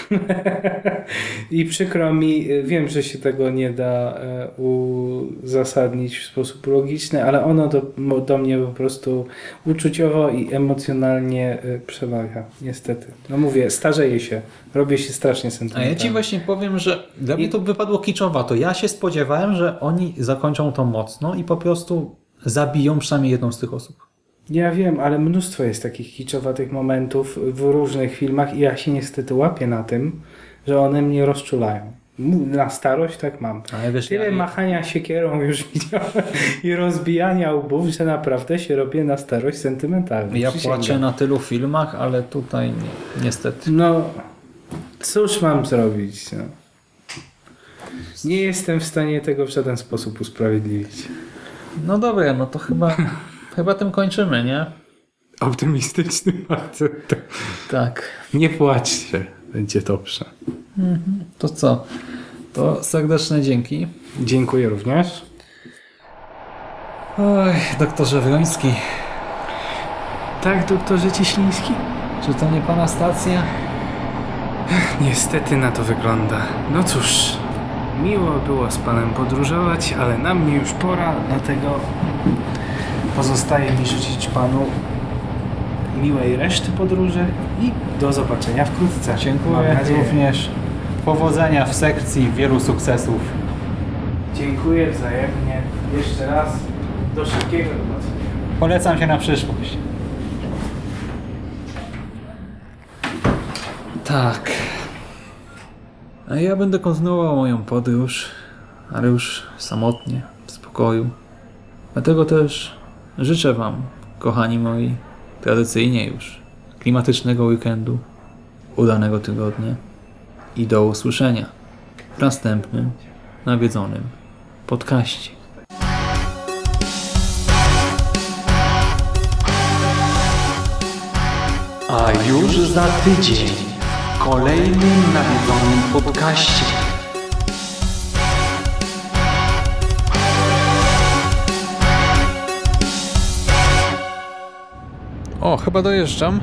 I przykro mi, y, wiem, że się tego nie da e, uzasadnić w sposób logiczny, ale ono do, do mnie po prostu uczuciowo i emocjonalnie e, przemawia. Niestety. No mówię, starzeję się. Robię się strasznie A sentymentalny. ja Ci właśnie powiem, że dla mnie to wypadło kiczowato. Ja się spodziewałem, że oni zakończą to mocno i po prostu zabiją przynajmniej jedną z tych osób. Ja wiem, ale mnóstwo jest takich kiczowatych momentów w różnych filmach i ja się niestety łapię na tym, że one mnie rozczulają. Na starość tak mam. Ale wiesz, Tyle ja- machania siekierą już widziałem i rozbijania łbów, że naprawdę się robię na starość sentymentalny. Ja Przysięgam. płaczę na tylu filmach, ale tutaj nie, niestety. No, cóż mam zrobić? No. Nie jestem w stanie tego w żaden sposób usprawiedliwić. No dobra, no to chyba, chyba tym kończymy, nie? Optymistyczny bardzo. Tak. Nie płaczcie, będzie dobrze. To co? To serdeczne dzięki. Dziękuję również. Oj, doktorze Wroński, Tak, doktorze Cieśliński? czy to nie pana stacja? Niestety na to wygląda. No cóż, miło było z panem podróżować, ale na mnie już pora, dlatego pozostaje mi życzyć panu miłej reszty podróży i do zobaczenia wkrótce. Mam Dziękuję nadzieję. również. Powodzenia w sekcji, wielu sukcesów. Dziękuję wzajemnie. Jeszcze raz do szybkiego zobaczenia. Polecam się na przyszłość. Tak. A ja będę kontynuował moją podróż, ale już samotnie, w spokoju. Dlatego też życzę Wam, kochani moi, tradycyjnie już klimatycznego weekendu, udanego tygodnia i do usłyszenia w następnym nawiedzonym podcaście. A już za tydzień w kolejnym nawiedzonym podcaście. Chyba dojeżdżam.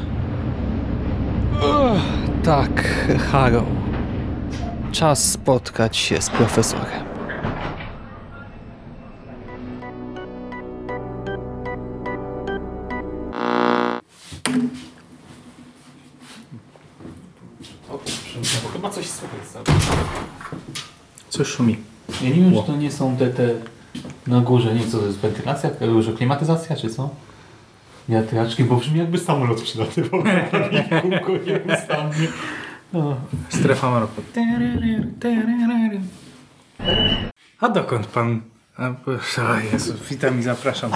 Uch, tak, Harrow. Czas spotkać się z profesorem. Chyba coś słychać Coś szumi. Ja nie wiem, czy to nie są te, te na górze, nie wiem co to jest, wentylacja, może klimatyzacja, czy co? Wiatraczki, bo brzmi jakby samolot przylatywał w kółko nieustannie. No. Strefa mroku. A dokąd pan... A, o Jezu, witam i zapraszam.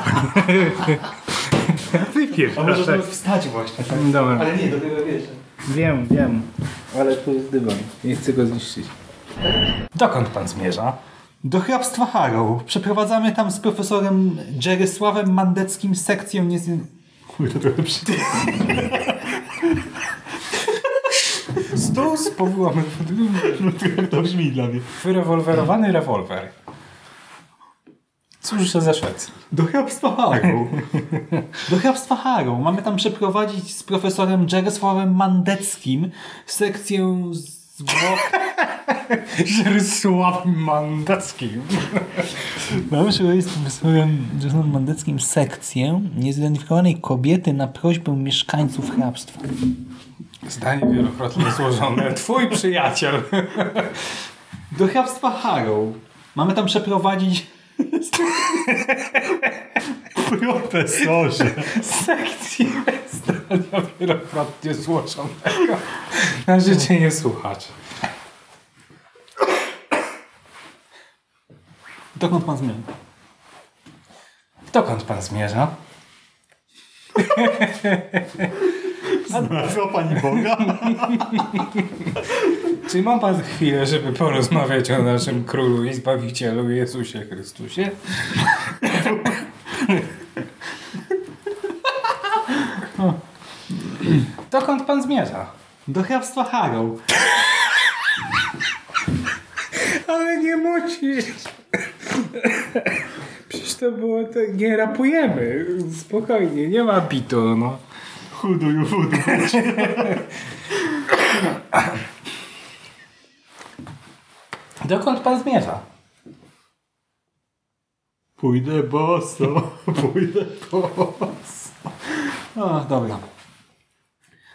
Wypierw, A może żeby wstać właśnie, tak? Dobra. Ale nie, dopiero wiesz. Wiem, wiem, ale tu jest dywan. Nie chcę go zniszczyć. Dokąd pan zmierza? Do hrabstwa Harrow. Przeprowadzamy tam z profesorem Jerysławem Mandeckim sekcję niezję... Kurde, trochę przy... Stół z powyłamy. No trochę to brzmi dla mnie. Wyrewolwerowany rewolwer. Cóż to za Szwecji? Do hrabstwa Harrow. Do hrabstwa Harrow. Mamy tam przeprowadzić z profesorem Jerysławem Mandeckim sekcję zwłok... Żerysław Mandackim. Mamy profesorem Jerysławem Mandeckim sekcję niezidentyfikowanej kobiety na prośbę mieszkańców hrabstwa. Zdanie wielokrotnie złożone. Twój przyjaciel. Do hrabstwa Harrow. Mamy tam przeprowadzić... Profesorze. Sekcji zdania wielokrotnie złożonego. Na życzenie słuchacz. Dokąd pan zmierza? Dokąd pan zmierza? Znalazła pani Boga? Czy ma pan chwilę, żeby porozmawiać o naszym królu i zbawicielu Jezusie Chrystusie? Dokąd pan zmierza? Do hrabstwa Harrow. Ale nie musisz. Przecież to było to, nie rapujemy. Spokojnie, nie ma bitu, no. Chuduju, chudu. Dokąd pan zmierza? Pójdę boso, pójdę boso. O, dobra.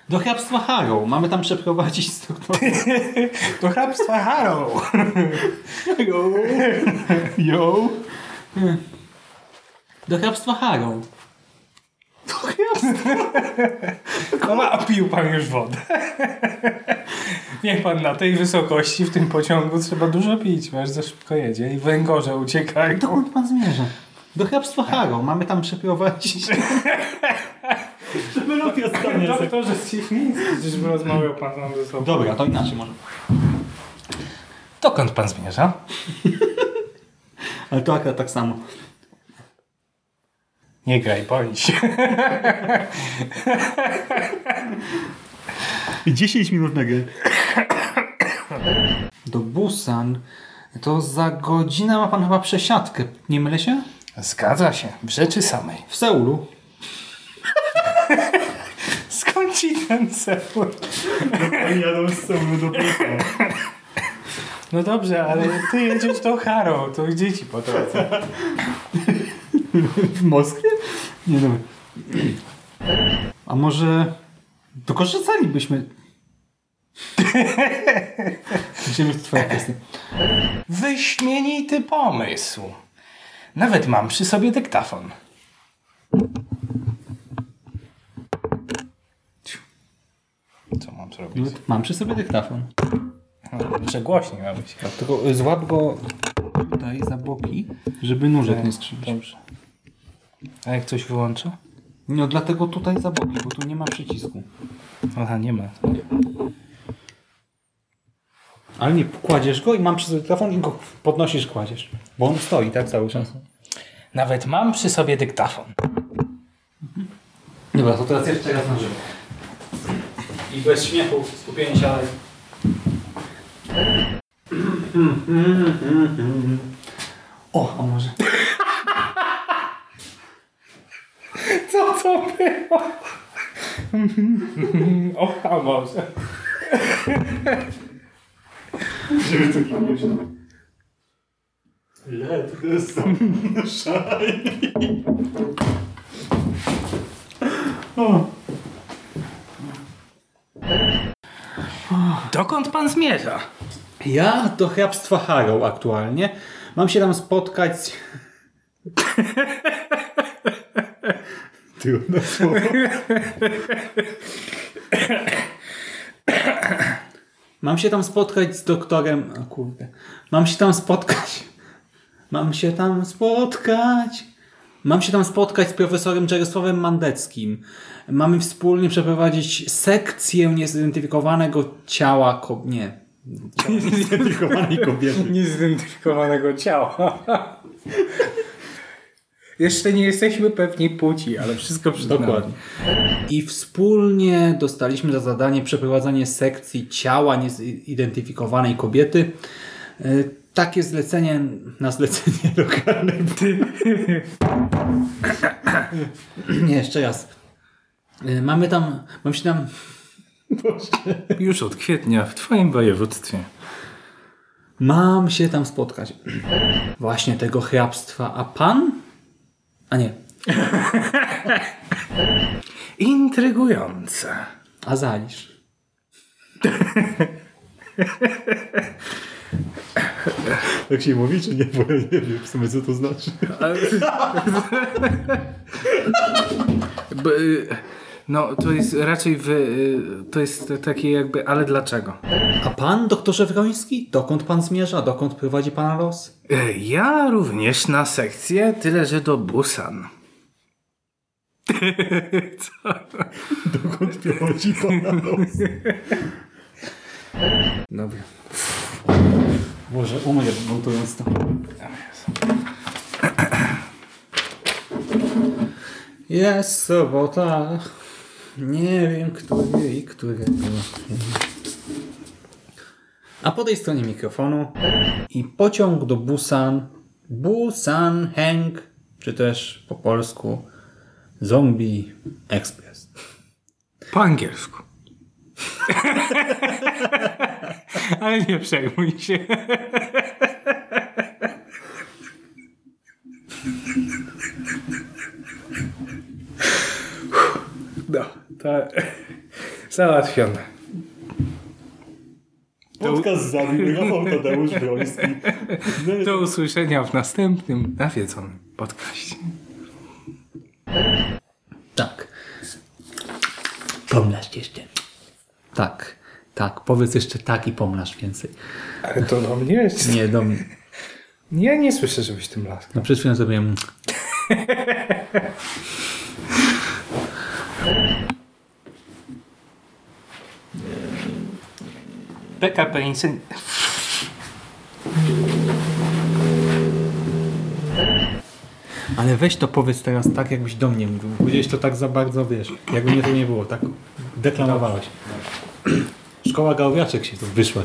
Do hrabstwa Harrow. Mamy tam przeprowadzić doktorem. Do hrabstwa Harrow. Yo. Yo. Do hrabstwa Harrow. No a pił pan już wodę. Niech pan na tej wysokości w tym pociągu trzeba dużo pić, bo aż za szybko jedzie i węgorze uciekają. Dokąd pan zmierza? Do hrabstwa Harrow. Mamy tam przeprowadzić... Melodia stanie. Doktorze Stevens, przecież rozmawiał pan sam ze sobą. Dobra, to inaczej może. Dokąd pan zmierza? Ale to akurat tak samo. Nie graj, boi się. 10 minut na grę. Do Busan to za godzinę ma pan chyba przesiadkę. Nie mylę się? Zgadza się, w rzeczy samej. W Seulu. Skąd ci ten Seul? Jadą z Seulu do Busan. No dobrze, ale ty jedziesz do Harrow, to gdzie ci po drodze? W Moskwie? Nie dobra. A może dokorzystalibyśmy... Musimy w twoje kwestie. Wyśmienity pomysł. Nawet mam przy sobie dyktafon. Co mam zrobić? Mam przy sobie dyktafon. Że głośniej ma być. Tylko złap go tutaj za boki, żeby nóżek nie skrzywić. Dobrze. A jak coś wyłączę? No dlatego tutaj za boki, bo tu nie ma przycisku. Aha, nie ma. Ale nie, kładziesz go i mam przy sobie telefon i go podnosisz, kładziesz. Bo on stoi tak cały czas. Nawet mam przy sobie dyktafon. Dobra, to teraz jeszcze raz na żywo. I bez śmiechu, skupienie się, ale... O, a może... Co to było? O, a może. Dokąd pan zmierza? Ja do hrabstwa Harrow aktualnie. Mam się tam spotkać... Trudne słowo. Mam się tam spotkać z doktorem... O kurde. Mam się tam spotkać... Mam się tam spotkać... Mam się tam spotkać z profesorem Jarosławem Mandeckim. Mamy wspólnie przeprowadzić sekcję niezidentyfikowanego ciała... Ko... Nie. Ciała niezidentykowanej kobiety. Niezidentyfikowanego ciała. Jeszcze nie jesteśmy pewni płci, ale wszystko przed nami. Dokładnie. I wspólnie dostaliśmy za zadanie przeprowadzenie sekcji ciała niezidentyfikowanej kobiety. E, Takie zlecenie na zlecenie lokalnej. Nie, jeszcze raz. E, Mamy tam, mam się tam Już od kwietnia w twoim województwie. Mam się tam spotkać. Właśnie tego hrabstwa. A pan? A nie. Intrygujące. A zalisz. Tak się mówi, czy nie? Bo ja nie wiem w sumie co to znaczy. No, to jest raczej w, y, to jest takie jakby, ale dlaczego? A pan, doktorze Wroński? Dokąd pan zmierza? Dokąd prowadzi pana los? Y, Ja również na sekcję, tyle że do Busan. Dokąd prowadzi pana los? Dobra. Może umrę montując to. Jest sobota. Nie wiem, który i którego. A po tej stronie mikrofonu i pociąg do Busan. Busan Heng, czy też po polsku Zombie Express. Po angielsku. ale nie przejmuj się. No, to załatwione. Podcast zabił Rafał Tadeusz Wroński. Do usłyszenia w następnym nawiedzonym podcaście. Tak. Pomnasz jeszcze. Tak, tak. Powiedz jeszcze tak i pomnasz więcej. Ale to do mnie jest. Nie, do mnie. Ja nie słyszę, żebyś tym laskał. No przed chwilą zrobiłem... PKP Insyn... Ale weź to powiedz teraz tak, jakbyś do mnie mówił. Powiedziałeś to tak za bardzo, wiesz, jakby mnie to nie było, tak deklamowałeś. Szkoła Gałwiaczek się tu wyszła.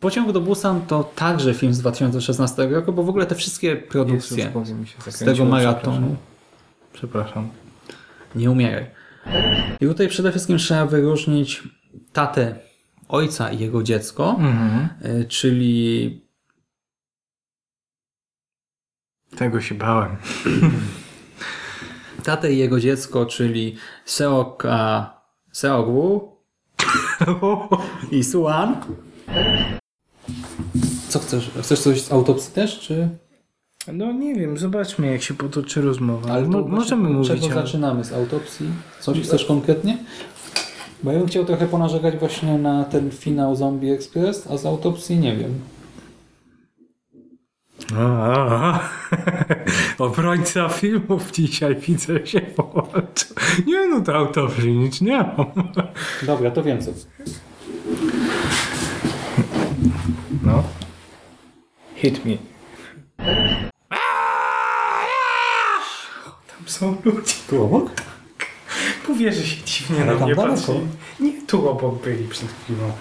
Pociąg do Busan to także film z 2016 roku, bo w ogóle te wszystkie produkcje Jezus, z tego maratonu Przepraszam. nie umieraj. I tutaj przede wszystkim trzeba wyróżnić tatę ojca i jego dziecko, Mhm. y, czyli Tego się bałem. tatę i jego dziecko, czyli Seoka Seogwoo i Suan. Co chcesz? Chcesz coś z autopsji też, czy? No nie wiem, zobaczmy jak się potoczy rozmowa. Ale Mo- możemy mówić. Czego ale- zaczynamy? Z autopsji? Coś chcesz konkretnie? Bo ja bym chciał trochę ponarzekać właśnie na ten finał Zombie Express, a z autopsji nie wiem. A. Obrońca filmów dzisiaj widzę się połączył. Nie no, to autopsji nic nie mam. Dobra, to więcej. No. Hit me. Tam są ludzie. Tu obok? Że się dziwnie Ale na tam mnie daleko. patrzyli. Nie, tu obok byli przed chwilą.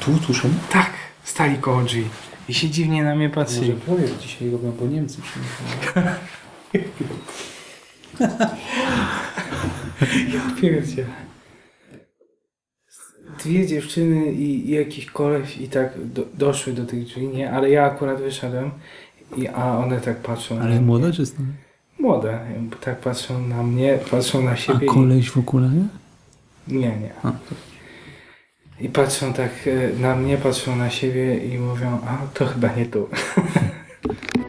Tu słyszę. Tak, stali koło drzwi. I się dziwnie na mnie Może patrzyli. projekt dzisiaj robią, bo Niemcy przyjechali. Ja pierdzie. Dwie dziewczyny i, i jakiś koleś i tak do, doszły do tych drzwi, nie? Ale ja akurat wyszedłem, i, a one tak patrzą na Ale mnie. młode czy stare? Młode. Tak patrzą na mnie, patrzą na A siebie. koleś w okulary? I, nie, nie. A. I patrzą tak e, na mnie, patrzą na siebie i mówią, a to chyba nie tu.